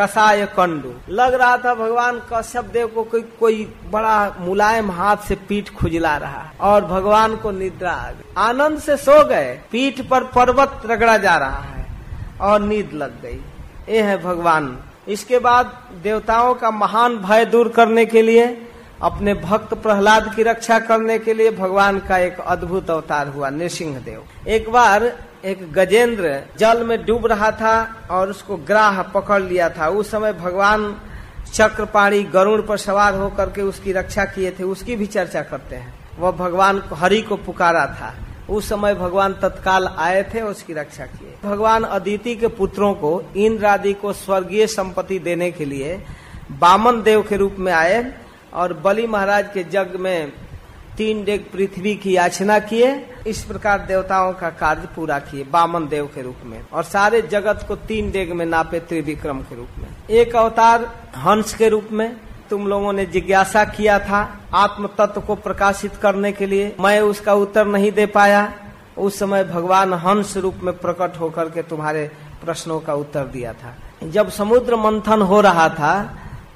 कसाय कंडू। लग रहा था भगवान कश्यप देव को कोई कोई बड़ा मुलायम हाथ से पीठ खुजला रहा। और भगवान को निद्रा आ गई। आनंद से सो गए। पीठ पर पर्वत रगड़ा जा रहा है और नींद लग गई। ये है भगवान। इसके बाद देवताओं का महान भय दूर करने के लिए, अपने भक्त प्रहलाद की रक्षा करने के लिए भगवान का एक अद्भुत अवतार हुआ, नृसिंह देव। एक बार एक गजेंद्र जल में डूब रहा था और उसको ग्राह पकड़ लिया था। उस समय भगवान चक्रपाणी गरुड़ पर सवार होकर के उसकी रक्षा किए थे। उसकी भी चर्चा करते हैं। वह भगवान हरि को पुकारा था। उस समय भगवान तत्काल आए थे उसकी रक्षा किए। भगवान अदिति के पुत्रों को इंद्र आदि को स्वर्गीय संपत्ति देने के लिए बामन देव के रूप में आए और बलि महाराज के जग में तीन डेग पृथ्वी की याचना किए, इस प्रकार देवताओं का कार्य पूरा किए, बामन देव के रूप में, और सारे जगत को तीन डेग में नापे त्रिविक्रम के रूप में। एक अवतार हंस के रूप में, तुम लोगों ने जिज्ञासा किया था आत्म तत्व को प्रकाशित करने के लिए। मैं उसका उत्तर नहीं दे पाया। उस समय भगवान हंस रूप में प्रकट होकर के तुम्हारे प्रश्नों का उत्तर दिया था। जब समुद्र मंथन हो रहा था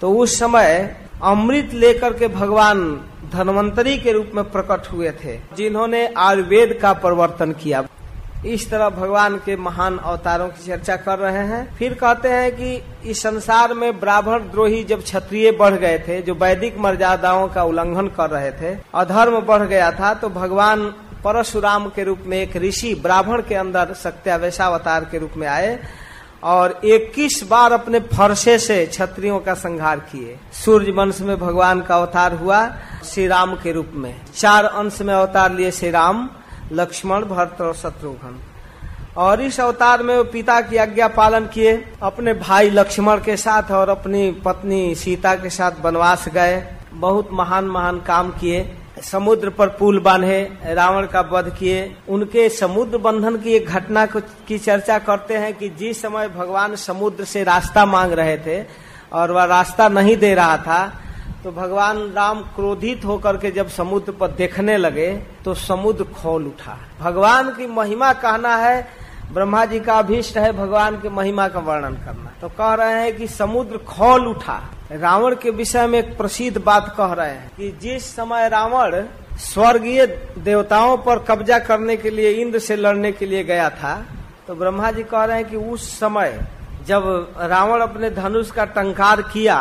तो उस समय अमृत लेकर के भगवान धनवंतरी के रूप में प्रकट हुए थे, जिन्होंने आयुर्वेद का परिवर्तन किया। इस तरह भगवान के महान अवतारों की चर्चा कर रहे हैं। फिर कहते हैं कि इस संसार में ब्राह्मण द्रोही जब क्षत्रिय बढ़ गए थे, जो वैदिक मर्यादाओं का उल्लंघन कर रहे थे, अधर्म बढ़ गया था तो भगवान परशुराम के रूप में एक ऋषि ब्राह्मण के अंदर सत्यावेशावतार के रूप में आए। और 21 बार अपने फरसे से क्षत्रियों का संहार किए। सूर्य वंश में भगवान का अवतार हुआ श्री राम के रूप में। चार अंश में अवतार लिए श्री राम लक्ष्मण, भरत और शत्रुघ्न। और इस अवतार में वो पिता की आज्ञा पालन किए। अपने भाई लक्ष्मण के साथ और अपनी पत्नी सीता के साथ वनवास गए। बहुत महान महान काम किए। समुद्र पर पुल बांधे, रावण का वध किए। उनके समुद्र बंधन की एक घटना की चर्चा करते हैं कि जिस समय भगवान समुद्र से रास्ता मांग रहे थे और वह रास्ता नहीं दे रहा था तो भगवान राम क्रोधित होकर के जब समुद्र पर देखने लगे तो समुद्र खोल उठा। भगवान की महिमा कहना है, ब्रह्मा जी का अभीष्ट है भगवान की महिमा का वर्णन करना। तो कह रहे हैं कि समुद्र खोल उठा। रावण के विषय में एक प्रसिद्ध बात कह रहे हैं कि जिस समय रावण स्वर्गीय देवताओं पर कब्जा करने के लिए, इंद्र से लड़ने के लिए गया था तो ब्रह्मा जी कह रहे हैं कि उस समय जब रावण अपने धनुष का टंकार किया,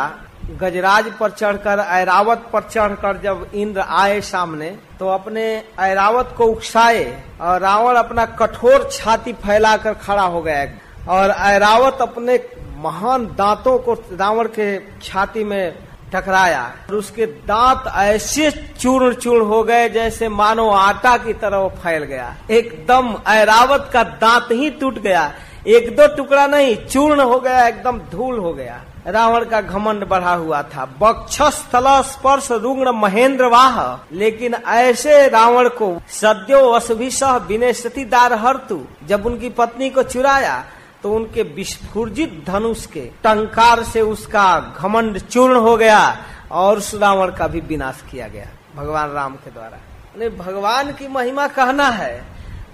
गजराज पर चढ़कर, ऐरावत पर चढ़कर जब इंद्र आए सामने तो अपने ऐरावत को उकसाए और रावण अपना कठोर छाती फैलाकर खड़ा हो गया। और ऐरावत अपने महान दांतों को रावण के छाती में टकराया। और उसके दांत ऐसे चूर्ण चूर्ण हो गए जैसे मानो आटा की तरह फैल गया। एकदम ऐरावत का दांत ही टूट गया। एक दो टुकड़ा नहीं, चूर्ण हो गया, एकदम धूल हो गया। रावण का घमंड बढ़ा हुआ था। बक्षस्थल स्पर्श रुग्ण महेंद्र वाह लेकिन ऐसे रावण को सद्यो वसभिसह विनय दार हरतु जब उनकी पत्नी को चुराया तो उनके विस्फुर्जित धनुष के टंकार से उसका घमंड चूर्ण हो गया और रावण का भी विनाश किया गया, भगवान राम के द्वारा। नहीं भगवान की महिमा कहना है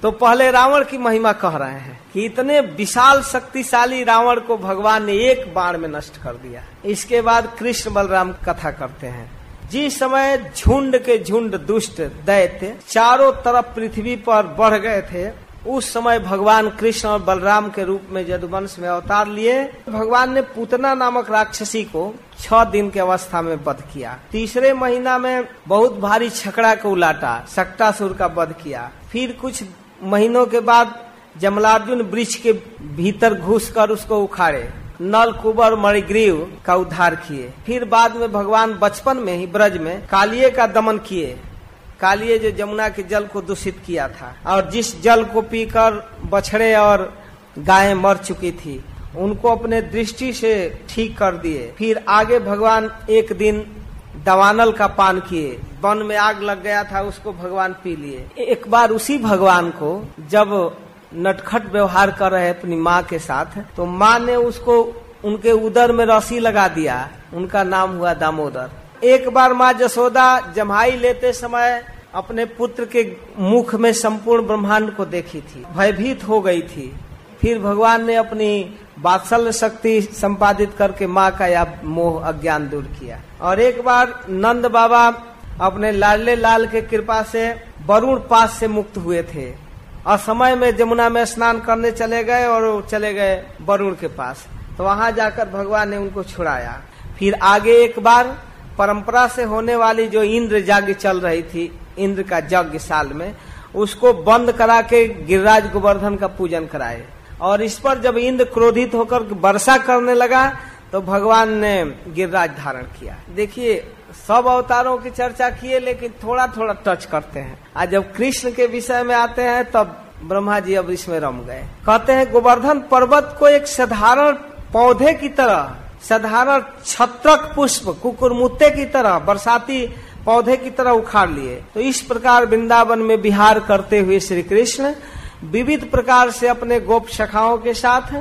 तो पहले रावण की महिमा कह रहे हैं कि इतने विशाल शक्तिशाली रावण को भगवान ने एक बाण में नष्ट कर दिया। इसके बाद कृष्ण बलराम कथा करते हैं। जिस समय झुंड के झुंड दुष्ट दैत्य चारों तरफ़ पृथ्वी पर बढ़ गए थे उस समय भगवान कृष्ण और बलराम के रूप में यदुवंश में अवतार लिए। भगवान ने पूतना नामक राक्षसी को छह दिन के अवस्था में वध किया। तीसरे महीना में बहुत भारी छकड़ा को उलाटा सक्टासुर का वध किया। फिर कुछ महीनों के बाद जमलार्जुन वृक्ष के भीतर घुस कर उसको उखाड़े। नल, कुबर, मणिग्रीव का उद्धार किए। फिर बाद में भगवान बचपन में ही ब्रज में कालिये का दमन किए। कालिये जो जमुना के जल को दूषित किया था। और जिस जल को पीकर बछड़े और गायें मर चुकी थी, उनको अपने दृष्टि से ठीक कर दिए। फिर आगे भगवान एक दिन दवानल का पान किए। वन में आग लग गया था, उसको भगवान पी लिए। एक बार उसी भगवान को जब नटखट व्यवहार कर रहे अपनी माँ के साथ तो माँ ने उसको उनके उदर में रसी लगा दिया। उनका नाम हुआ दामोदर। एक बार माँ जसोदा जमाई लेते समय अपने पुत्र के मुख में संपूर्ण ब्रह्मांड को देखी थी। भयभीत हो गई थी। फिर भगवान ने अपनी बात्सल्य शक्ति संपादित करके माँ का या मोह अज्ञान दूर किया। और एक बार नंद बाबा अपने लाडले लाल के कृपा से वरुण पास से मुक्त हुए थे। असमय में जमुना में स्नान करने चले गए और चले गए वरुण के पास। तो वहाँ जाकर भगवान ने उनको छुड़ाया। फिर आगे एक बार परंपरा से होने वाली जो इंद्र यज्ञ चल रही थी, इंद्र का यज्ञ साल में, उसको बंद करा के गिरिराज गोवर्धन का पूजन कराए। और इस पर जब इंद्र क्रोधित होकर वर्षा करने लगा तो भगवान ने गिरिराज धारण किया। देखिए, सब अवतारों की चर्चा किए, लेकिन थोड़ा थोड़ा टच करते हैं। आज जब कृष्ण के विषय में आते हैं, तब ब्रह्मा जी अब इसमें रम गए। कहते हैं, गोवर्धन पर्वत को एक साधारण पौधे की तरह साधारण छत्रक पुष्प कुकुरमुत्ते की तरह, बरसाती पौधे की तरह उखाड़ लिए। तो इस प्रकार वृंदावन में बिहार करते हुए श्री कृष्ण विविध प्रकार से अपने गोप शखाओं के साथ,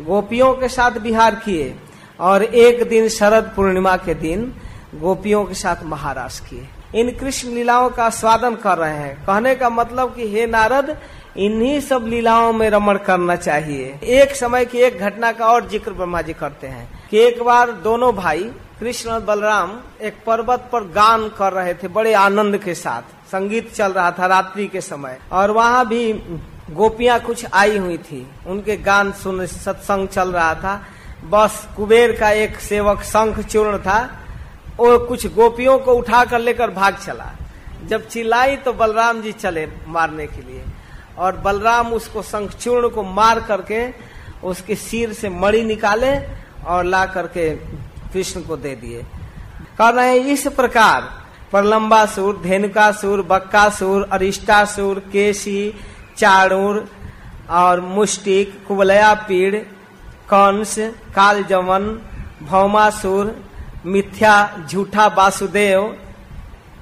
गोपियों के साथ बिहार किए और एक दिन शरद पूर्णिमा के दिन गोपियों के साथ महाराज किए। इन कृष्ण लीलाओं का स्वादन कर रहे हैं। कहने का मतलब कि हे नारद, इन्हीं सब लीलाओं में रमण करना चाहिए। एक समय की एक घटना का और ज़िक्र ब्रह्मा जी करते हैं। कि एक बार दोनों भाई, कृष्ण और बलराम, एक पर्वत पर गान कर रहे थे बड़े आनंद के साथ। संगीत चल रहा था रात्रि के समय। और वहाँ भी गोपियाँ कुछ आई हुई थी। उनके गान सुन सत्संग चल रहा था। बस कुबेर का एक सेवक शंख चूर्ण था। वो कुछ गोपियों को उठा कर लेकर भाग चला। जब चिल्लाई तो बलराम जी चले मारने के लिए। और बलराम उसको शंख चूर्ण को मार करके उसके सिर से मणि निकाले। और ला करके कृष्ण को दे दिए। कह रहे हैं इस प्रकार प्रलम्बासुर धेनुकासुर बक्कासुर अरिष्टासुर केशी चाणूर और मुष्टिक, कुबलया पीड़, कंस, कालजमन भौमासुर मिथ्या, झूठा वासुदेव,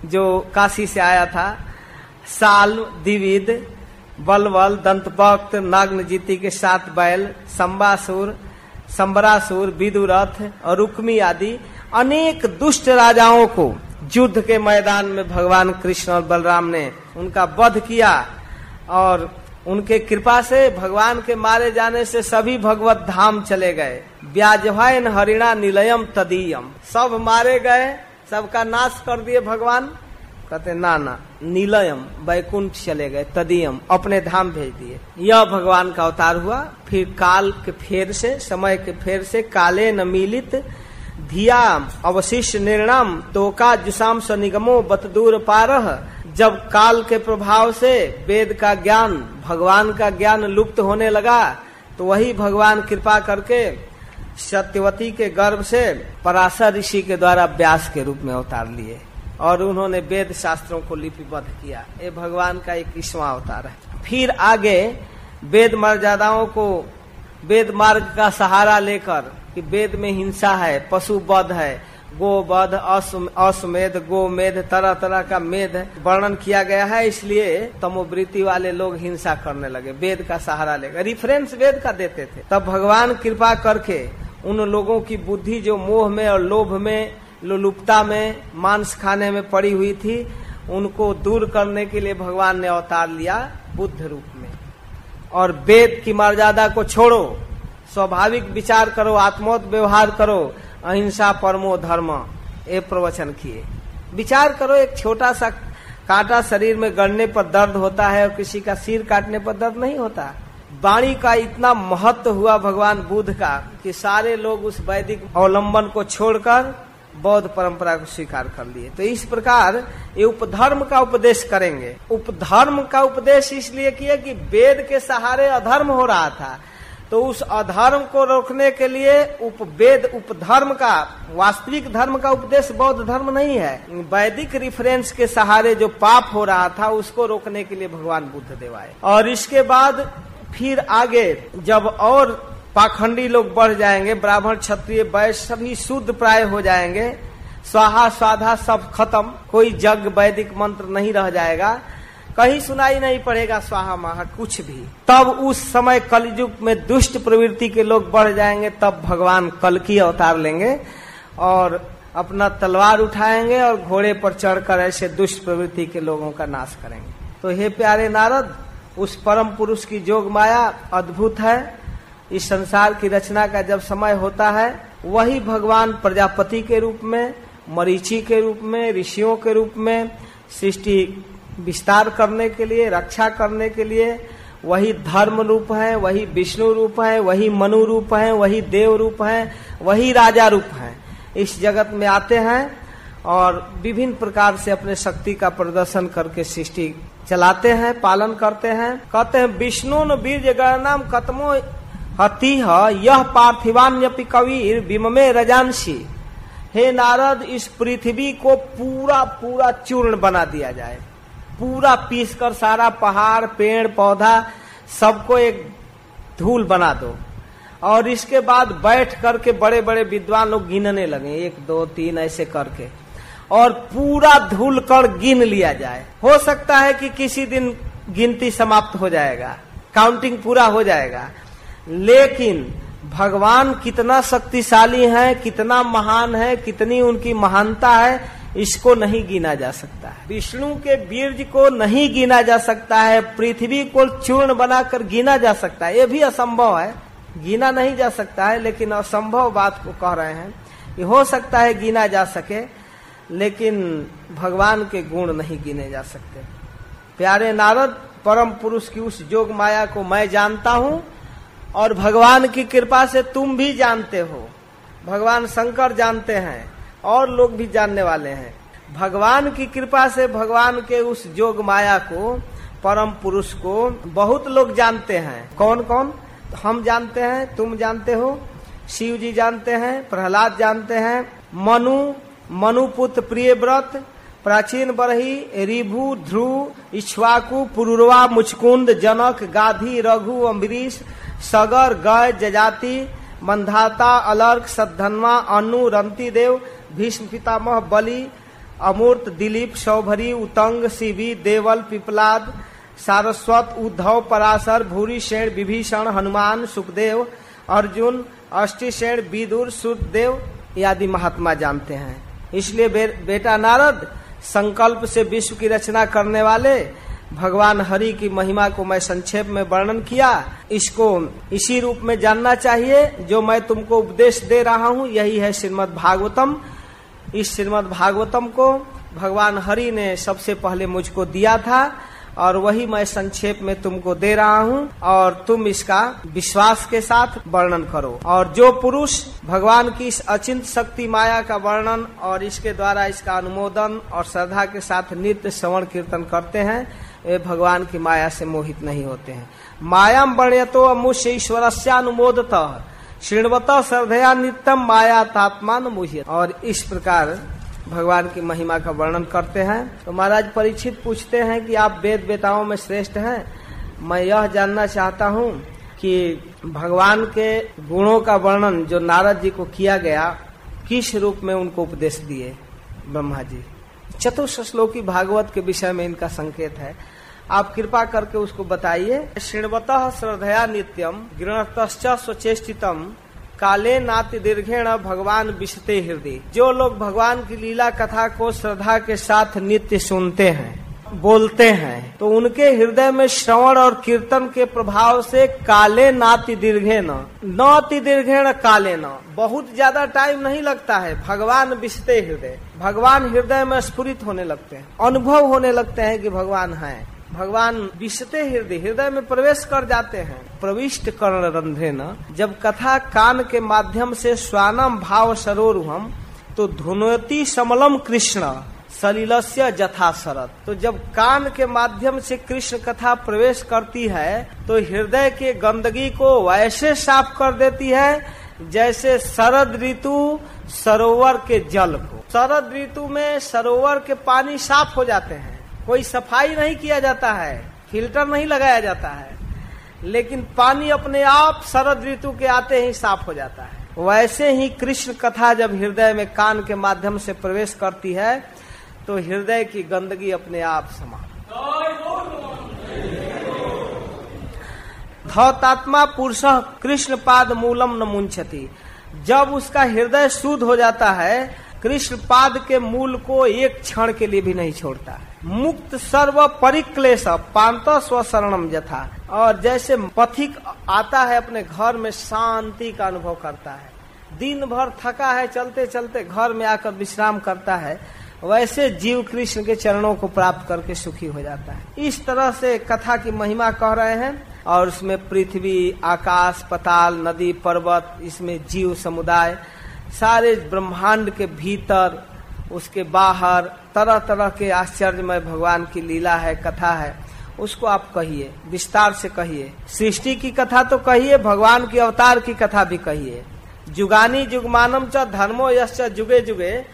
जो काशी से आया था, साल, दिविद, बलवल, दंतभक्त नाग्न जीती के साथ बैल संबासुर संबरासुर, विदुरथ और रुक्मी आदि अनेक दुष्ट राजाओं को युद्ध के मैदान में भगवान कृष्ण और बलराम ने उनका वध किया और उनके कृपा से भगवान के मारे जाने से सभी भगवत धाम चले गए। ब्याजभाइन हरिणा निलयम तदीयम। सब मारे गए, सबका नाश कर दिए भगवान। कहते ना ना नीलयम, वैकुंठ चले गए, तदीयम, अपने धाम भेज दिए। यह भगवान का अवतार हुआ। फिर काल के फेर से, समय के फेर से काले न मिलित धिया अवशिष्ट निर्णम, तोका जुसाम स निगमो बत दूर पारह। जब काल के प्रभाव से वेद का ज्ञान, भगवान का ज्ञान लुप्त होने लगा तो वही भगवान कृपा करके सत्यवती के गर्भ से पराशर ऋषि के द्वारा व्यास के रूप में अवतार लिए। और उन्होंने वेद शास्त्रों को लिपिबद्ध किया। ये भगवान का एक ईस्वा अवतार है। फिर आगे वेद मर्यादाओं को, वेद मार्ग का सहारा लेकर कि वेद में हिंसा है, पशु बध है, गो बध अश्वमेध गो मेध, तरह तरह का मेध वर्णन किया गया है। इसलिए तमोवृत्ति वाले लोग हिंसा करने लगे, वेद का सहारा लेकर। रिफरेंस वेद का देते थे। तब भगवान कृपा करके उन लोगों की बुद्धि जो मोह में और लोभ में लुलुपता में, मांस खाने में पड़ी हुई थी, उनको दूर करने के लिए भगवान ने अवतार लिया बुद्ध रूप में। और वेद की मर्यादा को छोड़ो, स्वाभाविक विचार करो आत्मोत व्यवहार करो, अहिंसा परमो धर्म, ये प्रवचन किए। विचार करो, एक छोटा सा कांटा शरीर में गड़ने पर दर्द होता है और किसी का सिर काटने पर दर्द नहीं होता। वाणी का इतना महत्व हुआ भगवान बुद्ध का कि सारे लोग उस वैदिक अवलंबन को छोड़कर बौद्ध परंपरा को स्वीकार कर लिए। तो इस प्रकार ये उपधर्म का उपदेश करेंगे। उपधर्म का उपदेश इसलिए किया कि वेद के सहारे अधर्म हो रहा था। तो उस अधर्म को रोकने के लिए उपवेद, उपधर्म का, वास्तविक धर्म का उपदेश बौद्ध धर्म नहीं है। वैदिक रिफरेंस के सहारे जो पाप हो रहा था, उसको रोकने के लिए भगवान बुद्ध देवाए और इसके बाद फिर आगे जब और पाखंडी लोग बढ़ जाएँगे, ब्राह्मण, क्षत्रिय, वैश्य सभी शुद्ध प्राय हो जाएँगे। स्वाहा, स्वाधा, सब खत्म। कोई जग वैदिक मंत्र नहीं रह जाएगा। कहीं सुनाई नहीं पड़ेगा स्वाहा महा कुछ भी। तब उस समय कलयुग में दुष्ट प्रवृत्ति के लोग बढ़ जाएँगे, तब भगवान कल की अवतार लेंगे और अपना तलवार उठाएँगे और घोड़े पर चढ़कर ऐसे दुष्ट प्रवृत्ति के लोगों का नाश करेंगे। तो हे प्यारे नारद, उस परम पुरुष की जोग माया अद्भुत है। इस संसार की रचना का जब समय होता है, वही भगवान प्रजापति के रूप में, मरीची के रूप में, ऋषियों के रूप में, सृष्टि विस्तार करने के लिए, रक्षा करने के लिए, वही धर्म रूप है, वही विष्णु रूप है, वही मनु रूप है, वही देव रूप है, वही राजा रूप है। इस जगत में आते हैं और विभिन्न प्रकार से अपने शक्ति का प्रदर्शन करके सृष्टि चलाते हैं, पालन करते हैं। कहते हैं, विष्णु न वीर नाम कतमो हति यह पार्थिवान्यपि कबीर बिममे रजानसी हे नारद, इस पृथ्वी को पूरा पूरा चूर्ण बना दिया जाए। पूरा पीस कर सारा पहाड़, पेड़, पौधा, सबको एक धूल बना दो। और इसके बाद बैठ करके बड़े बड़े विद्वान लोग गिनने लगे, एक, दो, तीन, ऐसे करके। और पूरा धूल कर गिन लिया जाए। हो सकता है कि किसी दिन गिनती समाप्त हो जाएगा, काउंटिंग पूरा हो जाएगा। लेकिन भगवान कितना शक्तिशाली है, कितना महान है, कितनी उनकी महानता है, इसको नहीं गिना जा सकता है। विष्णु के बीर्ज को नहीं गिना जा सकता है, पृथ्वी को चूर्ण बनाकर गिना जा सकता है। ये भी असंभव है। गिना नहीं जा सकता है, लेकिन असंभव बात को कह रहे हैं कि हो सकता है गिना जा सके, लेकिन भगवान के गुण नहीं गिने जा सकते। प्यारे नारद, परम पुरुष की उस जोग माया को मैं जानता हूँ और भगवान की कृपा से तुम भी जानते हो। भगवान शंकर जानते हैं, और लोग भी जानने वाले हैं। भगवान की कृपा से भगवान के उस जोग माया को, परम पुरुष को बहुत लोग जानते हैं। कौन कौन हम जानते हैं, तुम जानते हो शिव जी जानते हैं, प्रहलाद जानते हैं, मनु, मनुपुत्र प्रिय व्रत प्राचीन बरही, रिभु, ध्रुव इच्छवाकु पुरुरवा, मुचकुंद, जनक, गाधी, रघु, अम्बरीश सगर गय जजाति मंधाता अलर्क सद्धन्वा अनु रंती देव भीष्म पितामह बलि अमूर्त दिलीप सौभरी उतंग शिवी देवल पिपलाद सारस्वत उद्धव पराशर भूरी शेण विभीषण हनुमान सुखदेव अर्जुन अष्टिशेण विदुर सुखदेव आदि महात्मा जानते हैं। इसलिए बे, बेटा नारद संकल्प से विश्व की रचना करने वाले भगवान हरि की महिमा को मैं संक्षेप में वर्णन किया। इसको इसी रूप में जानना चाहिए, जो मैं तुमको उपदेश दे रहा हूँ, यही है श्रीमद भागवतम। इस श्रीमद भागवतम को भगवान हरि ने सबसे पहले मुझको दिया था, और वही मैं संक्षेप में तुमको दे रहा हूँ, और तुम इसका विश्वास के साथ वर्णन करो। और जो पुरुष भगवान की इस अचिंत शक्ति माया का वर्णन और इसके द्वारा इसका अनुमोदन और श्रद्धा के साथ नित्य श्रवण कीर्तन करते हैं वे भगवान की माया से मोहित नहीं होते हैं। मायाम वर्ण्यतो अमुष्य ईश्वर से अनुमोदत श्रीणवत श्रद्धया नित्यम माया तात्मान मुहित और इस प्रकार भगवान की महिमा का वर्णन करते हैं। तो महाराज परीक्षित पूछते हैं कि आप वेद वेताओं में श्रेष्ठ हैं। मैं यह जानना चाहता हूँ कि भगवान के गुणों का वर्णन जो नारद जी को किया गया, किस रूप में उनको उपदेश दिए? ब्रह्मा जी। चतुर्थ श्लोकी भागवत के विषय में इनका संकेत है। आप कृपा करके उसको बताइए। श्रीणवत श्रद्धया नित्यम गृणत स्वचेष्टितम काले नाति दीर्घेण भगवान विशते हृदय। जो लोग भगवान की लीला कथा को श्रद्धा के साथ नित्य सुनते हैं, बोलते हैं तो उनके हृदय में श्रवण और कीर्तन के प्रभाव से काले नाति दीर्घे नाति न काले न बहुत ज़्यादा टाइम नहीं लगता है, भगवान विषते हृदय। भगवान हृदय में स्फुरित होने लगते हैं, अनुभव होने लगते हैं कि भगवान है। भगवान विषते हृदय हृदय में प्रवेश कर जाते हैं। प्रविष्ट कर्ण रंधे न। जब कथा कान के माध्यम से स्वानम भाव सरोरुहम तो धुनोती समलम कृष्ण, सलीलस्य जथा शरत। तो जब कान के माध्यम से कृष्ण कथा प्रवेश करती है तो हृदय के गंदगी को वैसे साफ़ कर देती है, जैसे शरद ऋतु सरोवर के जल को। शरद ऋतु में सरोवर के पानी साफ़ हो जाते हैं। कोई सफ़ाई नहीं किया जाता है, फ़िल्टर नहीं लगाया जाता है, लेकिन पानी अपने आप शरद ऋतु के आते ही साफ़ हो जाता है। वैसे ही कृष्ण कथा जब हृदय में कान के माध्यम से प्रवेश करती है तो हृदय की गंदगी अपने आप समा धौतात्मा पुरुष कृष्ण पाद मूलम न मुंछती। जब उसका हृदय शुद्ध हो जाता है, कृष्ण पाद के मूल को एक क्षण के लिए भी नहीं छोड़ता है। मुक्त सर्व परिक्लेश पांत स्वशरणम जथा और जैसे पथिक आता है अपने घर में, शांति का अनुभव करता है। दिन भर थका है चलते चलते घर में आकर विश्राम करता है, वैसे जीव कृष्ण के चरणों को प्राप्त करके सुखी हो जाता है। इस तरह से कथा की महिमा कह रहे हैं, और उसमें पृथ्वी, आकाश, पताल, नदी, पर्वत, इसमें जीव समुदाय, सारे ब्रह्मांड के भीतर उसके बाहर तरह तरह के आश्चर्यमय भगवान की लीला है, कथा है। उसको आप कहिए, विस्तार से कहिए। सृष्टि की कथा तो कहिए, भगवान की अवतार की कथा भी कहिए। जुगानी जुगमानम च धर्मो यश जुगे जुगे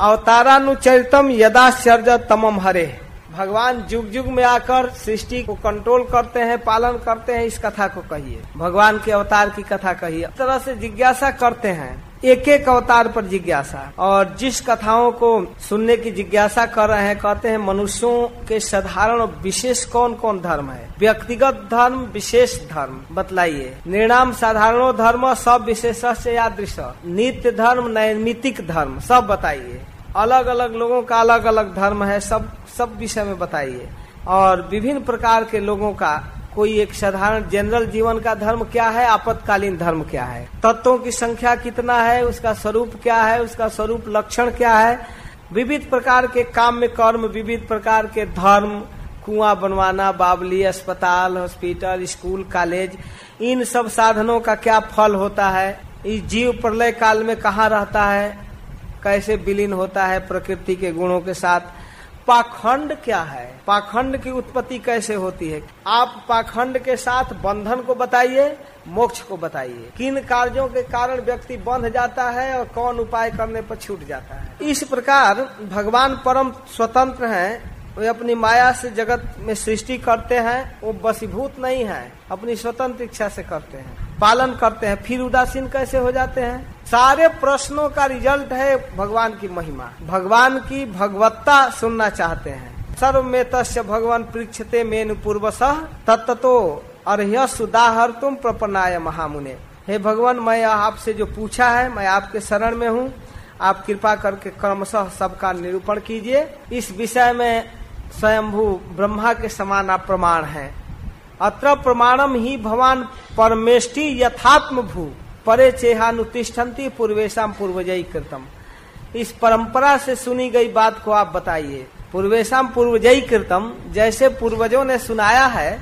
अवतारानुचरितम यदाश्चर्य तमम हरे। भगवान जुग जुग में आकर सृष्टि को कंट्रोल करते हैं, पालन करते हैं, इस कथा को कहिए। भगवान के अवतार की कथा कहिए। तरह से जिज्ञासा करते हैं। एक एक अवतार पर जिज्ञासा। और जिस कथाओं को सुनने की जिज्ञासा कर रहे हैं, कहते हैं, मनुष्यों के साधारण विशेष कौन कौन धर्म है? व्यक्तिगत धर्म, विशेष धर्म। बतलाइए। निर्णाम साधारण धर्म, सब विशेष से यादृश नित्य धर्म नैमितिक धर्म, सब बताइए। अलग अलग लोगों का अलग अलग धर्म है, सब सब विषय में बताइए। और विभिन्न प्रकार के लोगों का कोई एक साधारण जनरल जीवन का धर्म क्या है, आपातकालीन धर्म क्या है? तत्वों की संख्या कितना है, उसका स्वरूप क्या है, उसका स्वरूप लक्षण क्या है? विविध प्रकार के काम में कर्म, विविध प्रकार के धर्म, कुआँ बनवाना, बावली, अस्पताल, हॉस्पिटल, स्कूल, कॉलेज, इन सब साधनों का क्या फल होता है? इस जीव प्रलय काल में कहाँ रहता है? कैसे विलीन होता है प्रकृति के गुणों के साथ? पाखंड क्या है? पाखंड की उत्पत्ति कैसे होती है? आप पाखंड के साथ बंधन को बताइए, मोक्ष को बताइए। किन कार्यों के कारण व्यक्ति बंध जाता है और कौन उपाय करने पर छूट जाता है? इस प्रकार भगवान परम स्वतंत्र हैं। वे अपनी माया से जगत में सृष्टि करते हैं। वो बसीभूत नहीं है। अपनी स्वतंत्र इच्छा से करते हैं। पालन करते हैं, फिर उदासीन कैसे हो जाते हैं? सारे प्रश्नों का रिज़ल्ट है भगवान की महिमा। भगवान की भगवत्ता सुनना चाहते हैं। सर्व में तस्य भगवान पृक्षते मेन पूर्वश तत्तो अर्य तुम प्रपनाय महामुने। हे भगवान, मैं आपसे जो पूछा है, मैं आपके शरण में हूँ। आप कृपा करके क्रमशः सबका निरूपण कीजिए। इस विषय में स्वयंभू ब्रह्मा के समान आप प्रमाण है। अत्र प्रमाणम ही भगवान परमेष्टि यथात्म भू। परे चेहानुतिष्ठन्ति पूर्वेशम पूर्वजयी कृतम। इस परंपरा से सुनी गई बात को आप बताइए। पूर्वेशम पूर्वजयी कृतम, जैसे पूर्वजों ने सुनाया है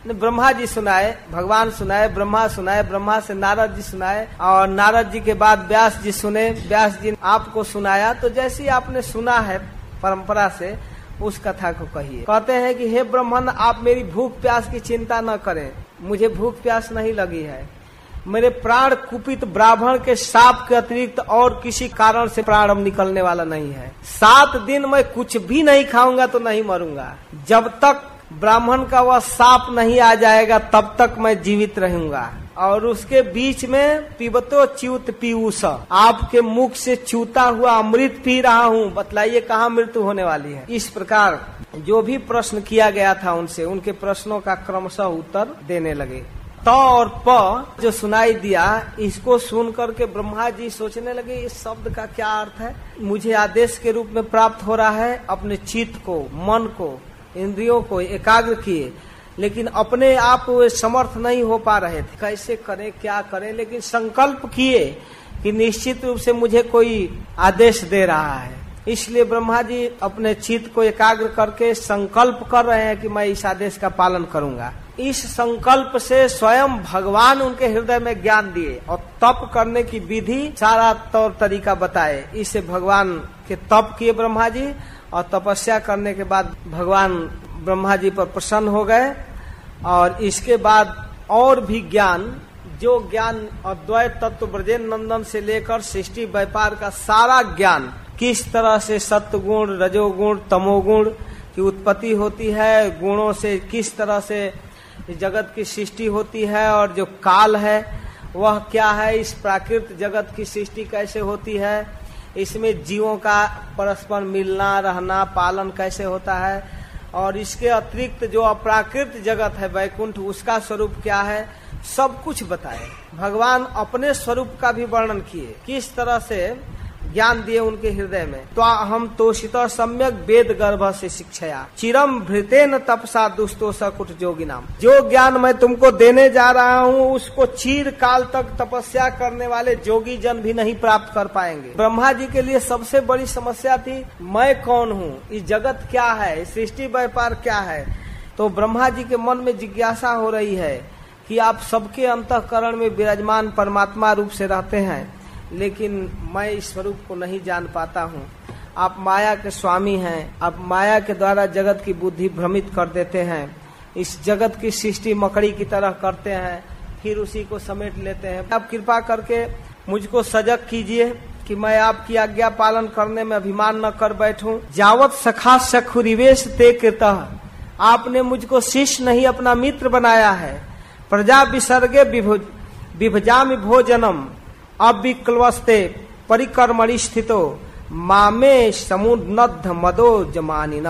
ब्रह्मा जी सुनाए, भगवान सुनाए, ब्रह्मा सुनाए, ब्रह्मा से नारद जी सुनाए, और नारद जी के बाद व्यास जी सुने, व्यास जी आपको सुनाया तो जैसी आपने सुना है परंपरा से उस कथा को कहिए। कहते हैं कि, हे ब्रह्मन, आप मेरी भूख प्यास की चिंता न करें। मुझे भूख प्यास नहीं लगी है। मेरे प्राण कुपित ब्राह्मण के साप के अतिरिक्त और किसी कारण से प्राण निकलने वाला नहीं है। सात दिन मैं कुछ भी नहीं खाऊँगा तो नहीं मरूँगा। जब तक ब्राह्मण का वह साप नहीं आ जाएगा, तब तक मैं जीवित रहूँगा। और उसके बीच में पीबतो च्यूत पीयूष। आपके मुख से चूता हुआ अमृत पी रहा हूँ। बतलाइए कहाँ मृत्यु होने वाली है? इस प्रकार जो भी प्रश्न किया गया था उनसे, उनके प्रश्नों का क्रमशः उत्तर देने लगे। त और प जो सुनाई दिया, इसको सुन करके ब्रह्मा जी सोचने लगे, इस शब्द का क्या अर्थ है? मुझे आदेश के रूप में प्राप्त हो रहा है, अपने चित्त को, मन को, इंद्रियों को एकाग्र किए। लेकिन अपने आप वे समर्थ नहीं हो पा रहे थे। कैसे करें, क्या करें? लेकिन संकल्प किए कि निश्चित रूप से मुझे कोई आदेश दे रहा है। इसलिए ब्रह्मा जी अपने चित्त को एकाग्र करके संकल्प कर रहे हैं कि मैं इस आदेश का पालन करूँगा। इस संकल्प से स्वयं भगवान उनके हृदय में ज्ञान दिए और तप करने की विधि सारा तौर तरीका बताए। इससे भगवान के तप किए ब्रह्मा जी और तपस्या करने के बाद भगवान ब्रह्मा जी पर प्रसन्न हो गए और इसके बाद और भी ज्ञान, जो ज्ञान अद्वैत तत्व ब्रजेन नंदन से लेकर सृष्टि व्यापार का सारा ज्ञान, किस तरह से सत्य गुण रजोगुण, तमोगुण की उत्पत्ति होती है, गुणों से किस तरह से जगत की सृष्टि होती है और जो काल है, वह क्या है, इस प्राकृत जगत की सृष्टि कैसे होती है, इसमें जीवों का परस्पर मिलना, रहना, पालन कैसे होता है और इसके अतिरिक्त जो अप्राकृत जगत है वैकुंठ, उसका स्वरूप क्या है? सब कुछ बताए। भगवान अपने स्वरूप का भी वर्णन किए। किस तरह से? ज्ञान दिए उनके हृदय में। तो हम तोषित सम्यक वेद गर्भ से शिक्षया। चिरम भृतेन तपसा दुस्तो सकुट जोगी नाम। जो ज्ञान मैं तुमको देने जा रहा हूँ, उसको चीर काल तक तपस्या करने वाले जोगी जन भी नहीं प्राप्त कर पाएँगे। ब्रह्मा जी के लिए सबसे बड़ी समस्या थी, मैं कौन हूँ? इस जगत क्या है? सृष्टि व्यापार क्या है? तो ब्रह्मा जी के मन में जिज्ञासा हो रही है कि आप सबके अंतकरण में विराजमान परमात्मा रूप से रहते हैं। लेकिन मैं इस स्वरूप को नहीं जान पाता हूँ। आप माया के स्वामी हैं। आप माया के द्वारा जगत की बुद्धि भ्रमित कर देते हैं। इस जगत की सृष्टि मकड़ी की तरह करते हैं। फिर उसी को समेट लेते हैं। आप कृपा करके मुझको सजग कीजिए कि मैं आपकी आज्ञा पालन करने में अभिमान न कर बैठूं। जावत सखा सखुरिवेश ते कृत। आपने मुझको शिष्य नहीं, अपना मित्र बनाया है। प्रजा विसर्गे विभजामि भोजनम। अविक्लवस्ते परिकर्मणि स्थितो, मामे समुन्नद्ध मदो जमानी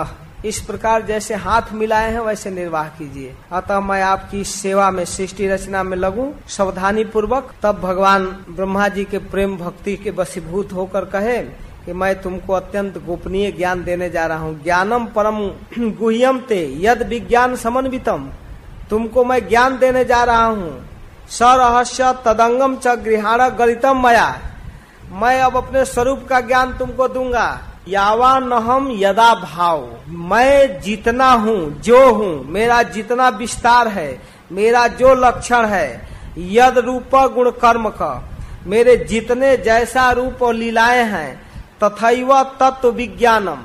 इस प्रकार जैसे हाथ मिलाए हैं, वैसे निर्वाह कीजिए। अतः मैं आपकी सेवा में, सृष्टि रचना में लगूं सावधानी पूर्वक तब भगवान ब्रह्मा जी के प्रेम भक्ति के वसीभूत होकर कहे कि मैं तुमको अत्यंत गोपनीय ज्ञान देने जा रहा हूँ। ज्ञानम परम गुह्यम ते, यद विज्ञान समन्वितम। तुमको मैं ज्ञान देने जा रहा हूँ। सरहस्य तदंगम च गृहाण गणितम मया। मैं अब अपने स्वरूप का ज्ञान तुमको दूँगा। यावा नहम यदा भाव। मैं जितना हूँ, जो हूँ, मेरा जितना विस्तार है, मेरा जो लक्षण है, यद रूप गुण कर्म का। मेरे जितने जैसा रूप और लीलाएँ हैं तथा तत्व विज्ञानम।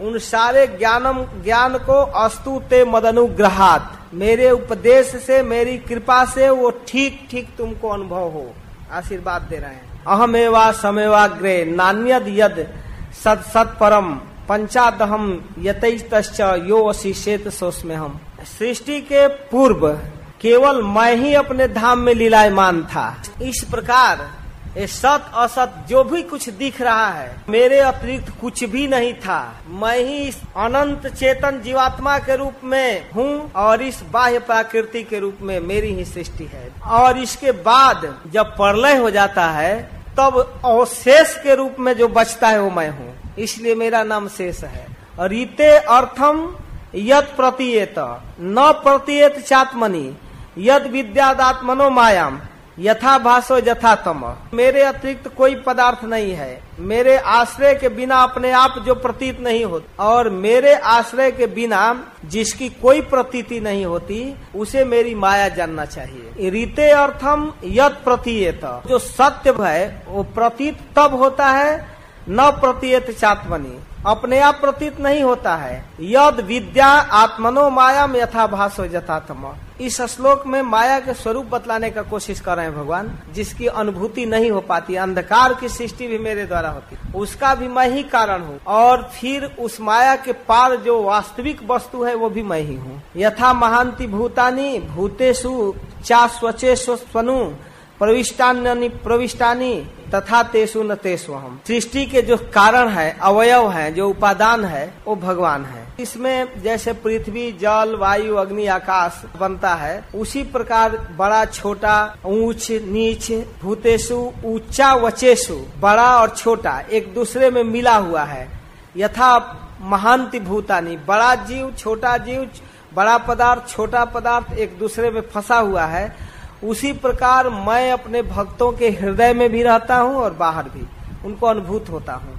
उन सारे ज्ञानम, ज्ञान को अस्तु ते मदनुग्रहात। मेरे उपदेश से, मेरी कृपा से वो ठीक ठीक तुमको अनुभव हो। आशीर्वाद दे रहे हैं। अहमेवा समेवाग्रे नान्यद यद सत सत परम, पंचादहम यत यो अशिषेत सोच में हम सृष्टि के पूर्व केवल मैं ही अपने धाम में लीलायमान था। इस प्रकार ये सत असत जो भी कुछ दिख रहा है, मेरे अतिरिक्त कुछ भी नहीं था। मैं ही इस अनंत चेतन जीवात्मा के रूप में हूँ और इस बाह्य प्रकृति के रूप में मेरी ही सृष्टि है। और इसके बाद जब प्रलय हो जाता है, तब अवशेष के रूप में जो बचता है वो मैं हूँ। इसलिए मेरा नाम शेष है। रीते अर्थम यद प्रतीयत, न प्रतीयत चात्मनि, यद विद्यादात्मनो मायाम। यथा भाषो यथा तम मेरे अतिरिक्त कोई पदार्थ नहीं है। मेरे आश्रय के बिना अपने आप जो प्रतीत नहीं होता, और मेरे आश्रय के बिना जिसकी कोई प्रतीति नहीं होती, उसे मेरी माया जानना चाहिए। रीते अर्थम यद प्रतीयत। जो सत्य है, वो प्रतीत तब होता है, न प्रतीयत चात्मनी। अपने आप प्रतीत नहीं होता है। यद विद्या आत्मनो माया में यथा भाष हो यथात्म। इस श्लोक में माया के स्वरूप बतलाने का कोशिश कर रहे हैं भगवान, जिसकी अनुभूति नहीं हो पाती, अंधकार की सृष्टि भी मेरे द्वारा होती। उसका भी मैं ही कारण हूँ, और फिर उस माया के पार जो वास्तविक वस्तु है, वो भी मैं ही हूँ। यथा महांति भूतानी भूतेशु चा स्वचे स्वनु प्रविष्टानी प्रविष्टानी, तथा तेसु न तेसु हम सृष्टि के जो कारण है, अवयव है, जो उपादान है, वो भगवान है। इसमें जैसे पृथ्वी, जल, वायु, अग्नि, आकाश बनता है, उसी प्रकार बड़ा, छोटा, ऊंच, नीच भूतेशु ऊँचा वचेसु बड़ा और छोटा एक दूसरे में मिला हुआ है। यथा महांति भूतानी, बड़ा जीव, छोटा जीव, बड़ा पदार्थ, छोटा पदार्थ एक दूसरे में फंसा हुआ है उसी प्रकार मैं अपने भक्तों के हृदय में भी रहता हूँ और बाहर भी उनको अनुभूत होता हूँ।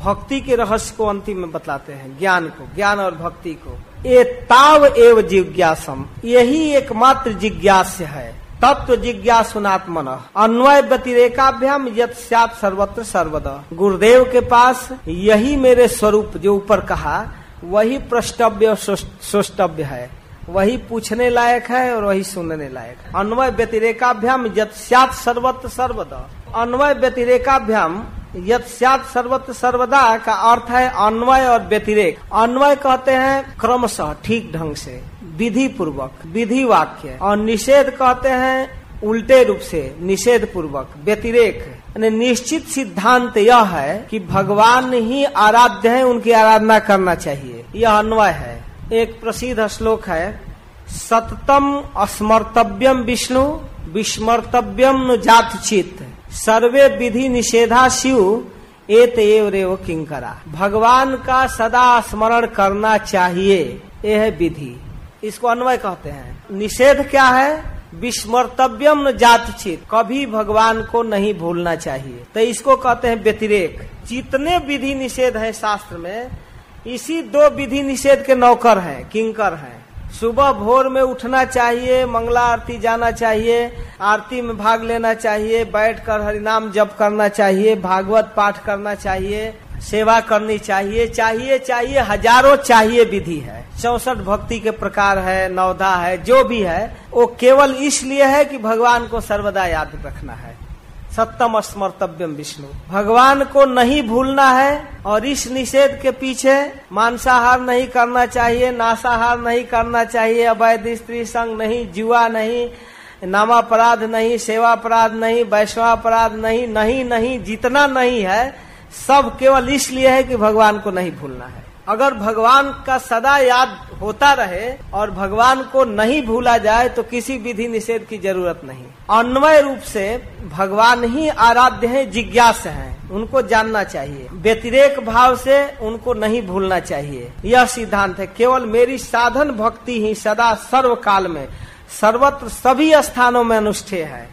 भक्ति के रहस्य को अंतिम में बतलाते हैं, ज्ञान को, ज्ञान और भक्ति को। ये ताव एव जिज्ञासम, यही एकमात्र जिज्ञास है। तत्व जिज्ञासुनात्मन, अन्वय व्यतिरेकाभ्याम यत सात सर्वत्र सर्वदा। गुरुदेव के पास यही मेरे स्वरूप जो ऊपर कहा, वही प्रष्टव्य सोष्टव्य है। वही पूछने लायक है और वही सुनने लायक है। अन्वय व्यतिरेकाभ्याम यत सात सर्वत्र सर्वदा। अन्वय व्यतिरेकाभ्याम यत सात सर्वत्र सर्वदा का अर्थ है अन्वय और व्यतिरेक। अन्वय कहते हैं क्रमशः, ठीक ढंग से विधि पूर्वक विधि वाक्य और निषेध कहते हैं उल्टे रूप से निषेध पूर्वक व्यतिरेक निश्चित सिद्धांत यह है कि भगवान ही आराध्य है, उनकी आराधना करना चाहिए। यह अन्वय है। एक प्रसिद्ध श्लोक है, सततम अस्मर्तव्यम विष्णु, विस्मर्तव्यम नु जात चित सर्वे विधि निषेधा शिव एत एव रेव किंकरा। भगवान का सदा स्मरण करना चाहिए, यह है विधि। इसको अन्वय कहते हैं। निषेध क्या है? विस्मर्तव्यम न जात चित कभी भगवान को नहीं भूलना चाहिए। तो इसको कहते हैं व्यतिरेक। जितने विधि निषेध है शास्त्र में इसी दो विधि निषेध के नौकर हैं, किंकर हैं। सुबह भोर में उठना चाहिए, मंगला आरती जाना चाहिए, आरती में भाग लेना चाहिए, बैठकर हरिनाम जप करना चाहिए, भागवत पाठ करना चाहिए, सेवा करनी चाहिए चाहिए चाहिए, हज़ारों चाहिए विधि है। चौसठ भक्ति के प्रकार है नवधा है, जो भी है, वो केवल इसलिए है कि भगवान को सर्वदा याद रखना है। सप्तम स्मर्तव्यम विष्णु। भगवान को नहीं भूलना है और इस निषेध के पीछे मांसाहार नहीं करना चाहिए, नासाहार नहीं करना चाहिए, अवैध स्त्री संग नहीं, जुआ नहीं, नामापराध नहीं सेवा अपराध नहीं, वैष्णवापराध नहीं नहीं नहीं, जितना नहीं है, सब केवल इसलिए है कि भगवान को नहीं भूलना है। अगर भगवान का सदा याद होता रहे और भगवान को नहीं भूला जाए तो किसी विधि निषेध की ज़रूरत नहीं। अन्वय रूप से भगवान ही आराध्य है, जिज्ञास है। उनको जानना चाहिए। व्यतिरेक भाव से उनको नहीं भूलना चाहिए। यह सिद्धांत है। केवल मेरी साधन भक्ति ही सदा सर्व काल में, सर्वत्र सभी स्थानों में अनुष्ठेय है।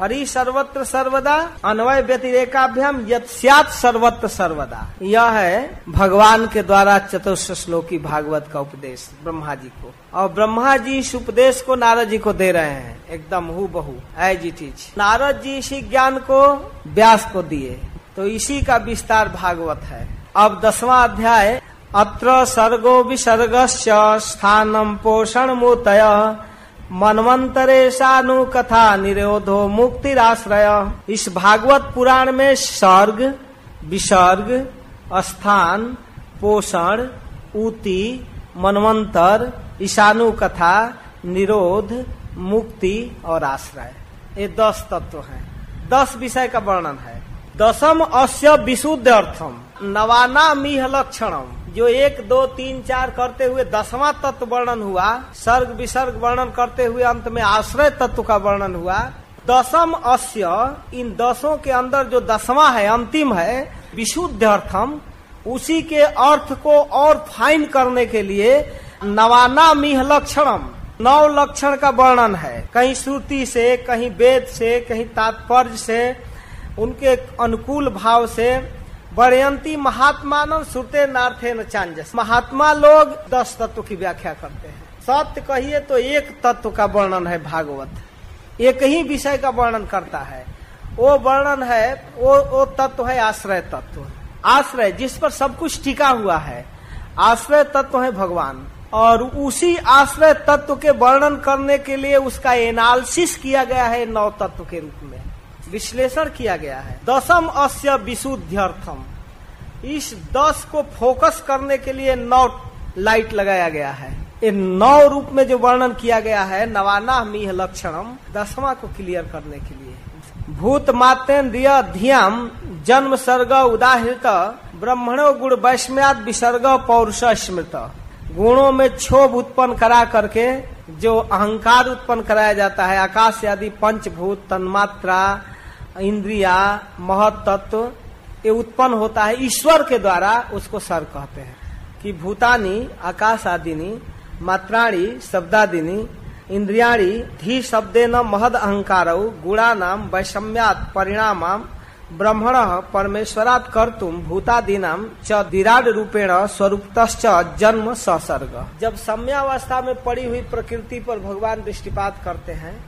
हरि सर्वत्र सर्वदा, अन्वय व्यतिरेकाभ्याम यत सर्वत्र सर्वदा। यह है भगवान के द्वारा चतुर्थ श्लोकी भागवत का उपदेश ब्रह्मा जी को। और ब्रह्मा जी इस उपदेश को नारद जी को दे रहे हैं। एकदम हु बहु as it is Narad ji इसी ज्ञान को, व्यास को दिए। तो इसी का विस्तार भागवत है। अब दसवा अध्याय, अत्र सर्गो विसर्ग स्थानम पोषण मोतय मनवंतरेशानु कथा निरोधो मुक्ति मुक्तिराश्रय। इस भागवत पुराण में सर्ग, विसर्ग, स्थान, पोषण, ऊति, मनवंतर ईशानु कथा निरोध, मुक्ति और आश्रय। ये दस तत्व हैं। दस विषय का वर्णन है। दसम अस्य विशुद्ध अर्थम नवाना मीह लक्षणम। जो एक, दो, तीन, चार करते हुए दसवां तत्व वर्णन हुआ, सर्ग, विसर्ग वर्णन करते हुए अंत में आश्रय तत्व का वर्णन हुआ, दसम अस्य, इन दसों के अंदर जो दसवां है, अंतिम है विशुद्ध अर्थम उसी के अर्थ को और फाइन करने के लिए नवाना मिह लक्षणम, नौ लक्षण का वर्णन है। कहीं श्रुति से, कहीं वेद से, कहीं तात्पर्य से, उनके अनुकूल भाव से बड़यंती महात्मा श्रुते नार्थे न चांजस। महात्मा लोग दस तत्व की व्याख्या करते हैं। सत्य कहिए तो एक तत्व का वर्णन है भागवत। एक ही विषय का वर्णन करता है। वो वर्णन है, वो वो तत्व है आश्रय तत्व। आश्रय, जिस पर सब कुछ टिका हुआ है। आश्रय तत्व है भगवान। और उसी आश्रय तत्व के वर्णन करने के लिए उसका एनालिसिस किया गया है नौ तत्व के रूप में। विश्लेषण किया गया है। दसम अस्य विशुद्ध्यर्थम। इस दस को फोकस करने के लिए नौ लाइट लगाया गया है। ये नौ रूप में जो वर्णन किया गया है नवाना मीह लक्षणम, दसवा को क्लियर करने के लिए। भूत मातेन्द्रिय धियाम, जन्म सर्ग उदाहृत, ब्रह्मणो गुण वैष्म्याद विसर्ग पौरुष स्मृत। गुणों में क्षोभ उत्पन्न करा करके, जो अहंकार उत्पन्न कराया जाता है, आकाश आदि पंचभूत तन्मात्रा इंद्रिया महतत्व ये उत्पन्न होता है ईश्वर के द्वारा, उसको सर कहते हैं। कि भूतानी आकाश आदिनी मात्राणी, शब्दादिनी, इंद्रियाणी, धी शब्दे न महद अहंकार, गुणा नाम, वैषम्यात परिणाम ब्रह्मण, परमेश्वरात कर्तुम, भूतादीनाम च विराट रूपेण स्वरूपत जन्म ससर्ग। जब सम्यावस्था में पड़ी हुई प्रकृति पर भगवान दृष्टिपात करते हैं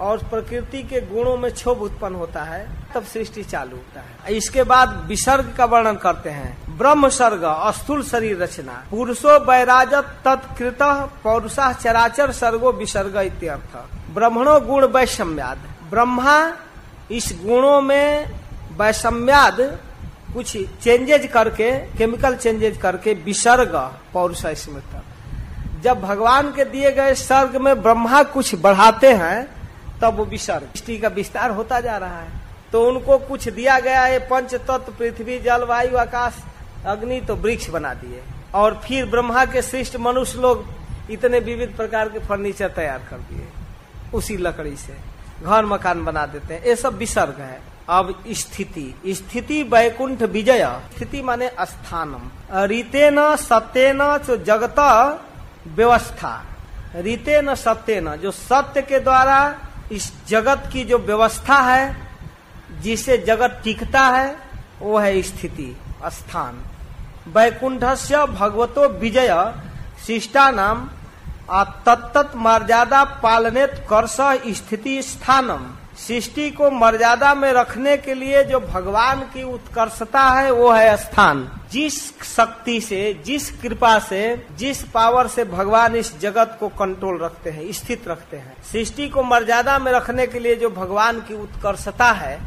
और प्रकृति के गुणों में क्षोभ उत्पन्न होता है, तब सृष्टि चालू होता है। इसके बाद विसर्ग का वर्णन करते हैं। ब्रह्म सर्ग, अस्थूल शरीर रचना। पुरुषो वैराजत तत्कृत, पौरुषा चराचर सर्गो विसर्ग इत्यर्थ। ब्रह्मणो गुण वैषम्याद। ब्रह्मा, इस गुणों में वैषम्याद, कुछ चेंजेज करके केमिकल चेंजेज करके विसर्ग, पौरुष स्मृत। जब भगवान के दिए गए सर्ग में ब्रह्मा कुछ बढ़ाते हैं तब वो विसर्ग सृष्टि का विस्तार होता जा रहा है। तो उनको कुछ दिया गया है पंच तत्व पृथ्वी, जल, वायु, आकाश, अग्नि तो वृक्ष बना दिए। और फिर ब्रह्मा के श्रेष्ठ मनुष्य लोग इतने विविध प्रकार के फर्नीचर तैयार कर दिए। उसी लकड़ी से घर मकान बना देते हैं। ये सब विसर्ग है। अब स्थिति। स्थिति वैकुंठ विजय। स्थिति माने स्थानम। रीते न सत्य न जो जगत व्यवस्था। रीते न सत्य न जो सत्य के द्वारा इस जगत की जो व्यवस्था है, जिसे जगत टिकता है, वो है स्थिति, स्थान। वैकुंठ से भगवतो विजय शिष्टा नाम तत्त मर्यादा पालनेत कर्ष स्थिति स्थानम। सृष्टि को मर्यादा में रखने के लिए जो भगवान की उत्कर्षता है, वो है स्थान। जिस शक्ति से, जिस कृपा से, जिस पावर से भगवान इस जगत को कंट्रोल रखते हैं, स्थित रखते हैं। सृष्टि को मर्यादा में रखने के लिए जो भगवान की उत्कर्षता है,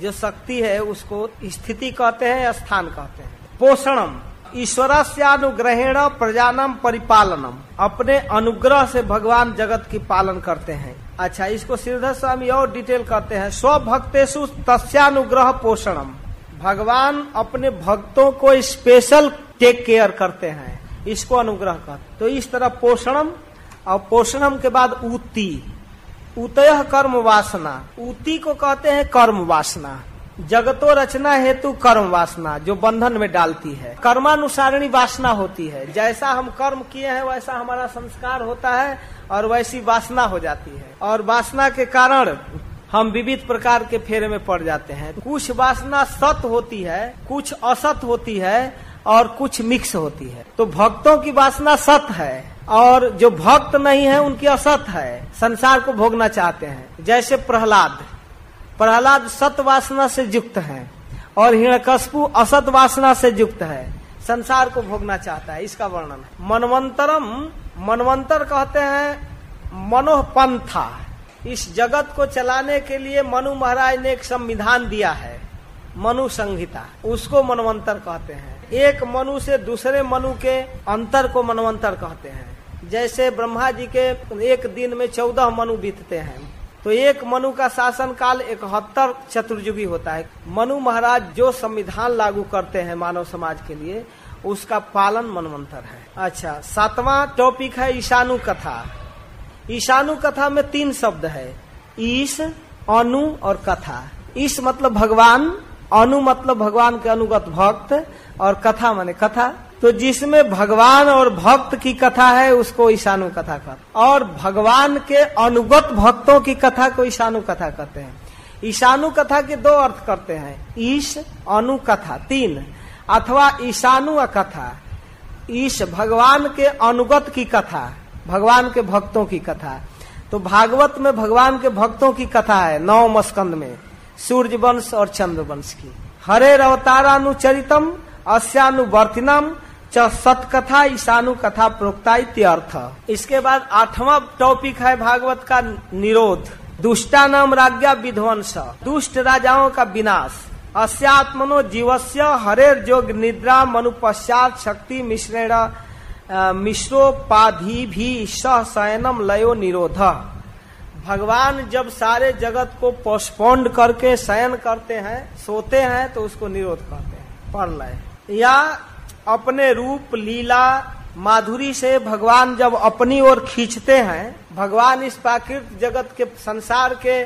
जो शक्ति है, उसको स्थिति कहते हैं स्थान कहते हैं। पोषणम। ईश्वर से अनुग्रहण प्रजानम परिपालनम। अपने अनुग्रह से भगवान जगत की पालन करते हैं। अच्छा इसको श्रीधर स्वामी और डिटेल करते हैं। स्व स्वभक्तेशु तस्यानुग्रह पोषणम। भगवान अपने भक्तों को स्पेशल टेक केयर करते हैं। इसको अनुग्रह करते तो इस तरह पोषणम, और पोषणम के बाद उति उतय कर्म वासना। उति को कहते हैं कर्म वासना। जगतो रचना हेतु कर्म वासना, जो बंधन में डालती है। कर्मानुसारणी वासना होती है। जैसा हम कर्म किए हैं, वैसा हमारा संस्कार होता है, और वैसी वासना हो जाती है। और वासना के कारण हम विविध प्रकार के फेरे में पड़ जाते हैं। कुछ वासना सत होती है, कुछ असत होती है, और कुछ मिक्स होती है। तो भक्तों की वासना सत है, और जो भक्त नहीं है, उनकी असत है। संसार को भोगना चाहते हैं। जैसे प्रहलाद प्रहलाद सत वासना से युक्त है और हिणकशपु असत वासना से युक्त है। संसार को भोगना चाहता है, इसका वर्णन मनवंतरम, मनवंतर कहते हैं मनोपंथा। इस जगत को चलाने के लिए मनु महाराज ने एक संविधान दिया है, मनु संहिता। उसको मनवंतर कहते हैं। एक मनु से दूसरे मनु के अंतर को मनवंतर कहते हैं। जैसे ब्रह्मा जी के एक दिन में चौदह मनु बीतते हैं। तो एक मनु का शासन काल इकहत्तर चतुर्युगी होता है। मनु महाराज जो संविधान लागू करते हैं मानव समाज के लिए, उसका पालन मनमंत्र है। अच्छा सातवां टॉपिक है ईशानु कथा। ईशानु कथा में तीन शब्द है। ईश, अनु और कथा। ईश मतलब भगवान, अनु मतलब भगवान के अनुगत भक्त, और कथा माने कथा। तो जिसमें भगवान और भक्त की कथा है, उसको ईशानु कथा कहते और भगवान के अनुगत भक्तों की कथा को ईशानु कथा कहते हैं। ईशानु कथा के दो अर्थ करते हैं। ईश, अनु कथा, तीन। अथवा ईशानु कथा। ईश, भगवान के अनुगत की कथा, भगवान के भक्तों की कथा। तो भागवत में भगवान के भक्तों की कथा है नौ मस्कंद में। सूर्य वंश और चंद्र वंश की। हरे अवतारानुचरितम अस्यानुवर्तिनम च सतकथा ईशानु कथा प्रोक्ता अर्थ इसके बाद आठवां टॉपिक है भागवत का निरोध। दुष्टा नाम राज्ञा विध्वंस। दुष्ट राजाओं का विनाश। अस्यात्मनो जीवस्य हरेर जोग निद्रा मनु पश्चात शक्ति मिश्रेण मिश्रोपाधि भी सह शयनम लयो निरोध। भगवान जब सारे जगत को पोस्टपोन्ड करके शयन करते हैं, सोते हैं तो उसको निरोध करते हैं, पढ़ लय या अपने रूप, लीला, माधुरी से भगवान जब अपनी ओर खींचते हैं, भगवान इस प्राकृत जगत के संसार के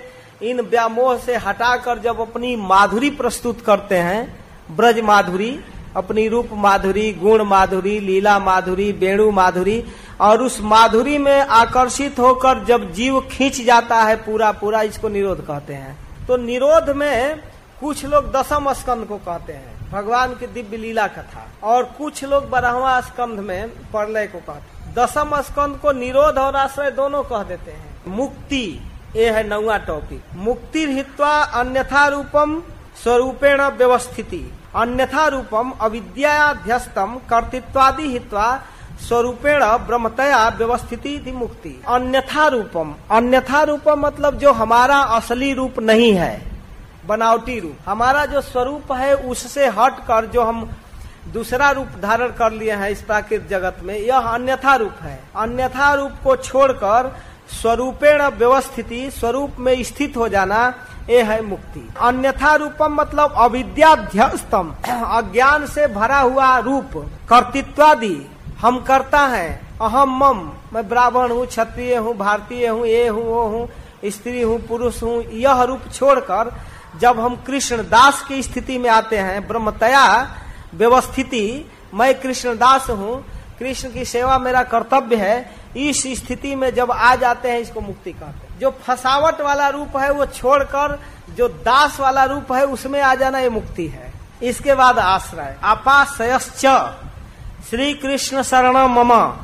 इन व्यामोह से हटाकर जब अपनी माधुरी प्रस्तुत करते हैं, ब्रज माधुरी, अपनी रूप माधुरी, गुण माधुरी, लीला माधुरी वेणु माधुरी, और उस माधुरी में आकर्षित होकर जब जीव खींच जाता है पूरा पूरा इसको निरोध कहते हैं। तो निरोध में कुछ लोग दसम स्कंद को कहते हैं। भगवान की दिव्य लीला कथा। और कुछ लोग बारहवा स्कंध में प्रलय को कहते दसम स्कंद को निरोध और आश्रय दोनों कह देते हैं। मुक्ति, ये है नौवा टॉपिक मुक्ति हित्वा अन्यथा रूपम स्वरूपेण व्यवस्थिति। अन्यथा रूपम अविद्याध्यस्तम कर्तृत्वादि हित्वा स्वरूपेण ब्रह्मतया व्यवस्थिति थी मुक्ति। अन्यथा रूपम। अन्यथा रूपम मतलब जो हमारा असली रूप नहीं है। बनावटी रूप। हमारा जो स्वरूप है, उससे हट कर जो हम दूसरा रूप धारण कर लिए हैं इस प्राकृतिक जगत में, यह अन्यथा रूप है। अन्यथा रूप को छोड़कर स्वरूपेण व्यवस्थिति, स्वरूप में स्थित हो जाना, ये है मुक्ति। अन्यथा रूपम मतलब अविद्याध्यस्तम, अज्ञान से भरा हुआ रूप, कर्तृत्वादि हम करता है। अहम मम, मैं ब्राह्मण हूँ, क्षत्रिय हूँ, भारतीय हूँ, ये हूँ, वो हूँ, स्त्री हूँ, पुरुष हूँ, यह रूप छोड़कर जब हम कृष्ण दास की स्थिति में आते हैं, ब्रह्मतया व्यवस्थिति, मैं कृष्ण दास हूँ, कृष्ण की सेवा मेरा कर्तव्य है, इस स्थिति में जब आ जाते हैं, इसको मुक्ति कहते हैं। जो फसावट वाला रूप है, वो छोड़कर जो दास वाला रूप है, उसमें आ जाना ये मुक्ति है। इसके बाद आश्रय। अपाशयश्च श्री कृष्ण शरण मम।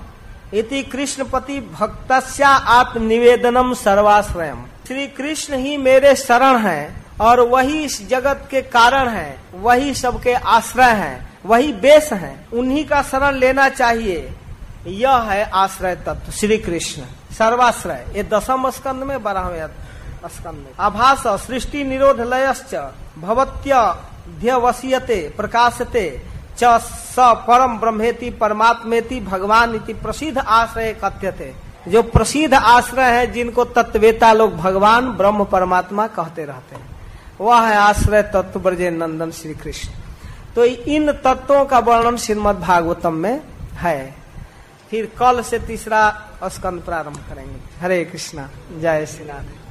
इति कृष्णपति भक्त आत्मनिवेदनम सर्वाश्रयम। श्री कृष्ण ही मेरे शरण है। और वही इस जगत के कारण है, वही सबके आश्रय है, वही बेस है। उन्हीं का शरण लेना चाहिए। यह है आश्रय तत्व श्री कृष्ण सर्वाश्रय। ये दसम स्कंद में, बारहवें स्कंद में। आभास, सृष्टि निरोध लयश्च भवत्यवसीयते प्रकाशते, च स परम ब्रह्मेति परमात्मेति भगवान इति प्रसिद्ध आश्रय कथ्यते। जो प्रसिद्ध आश्रय है, जिनको तत्वेता लोग भगवान, ब्रह्म, परमात्मा कहते रहते हैं। वह है आश्रय तत्व ब्रजे नंदन श्री कृष्ण तो इन तत्वों का वर्णन श्रीमद भागवतम में है। फिर कल से तीसरा स्कंद प्रारंभ करेंगे। हरे कृष्णा, जय श्री नाथ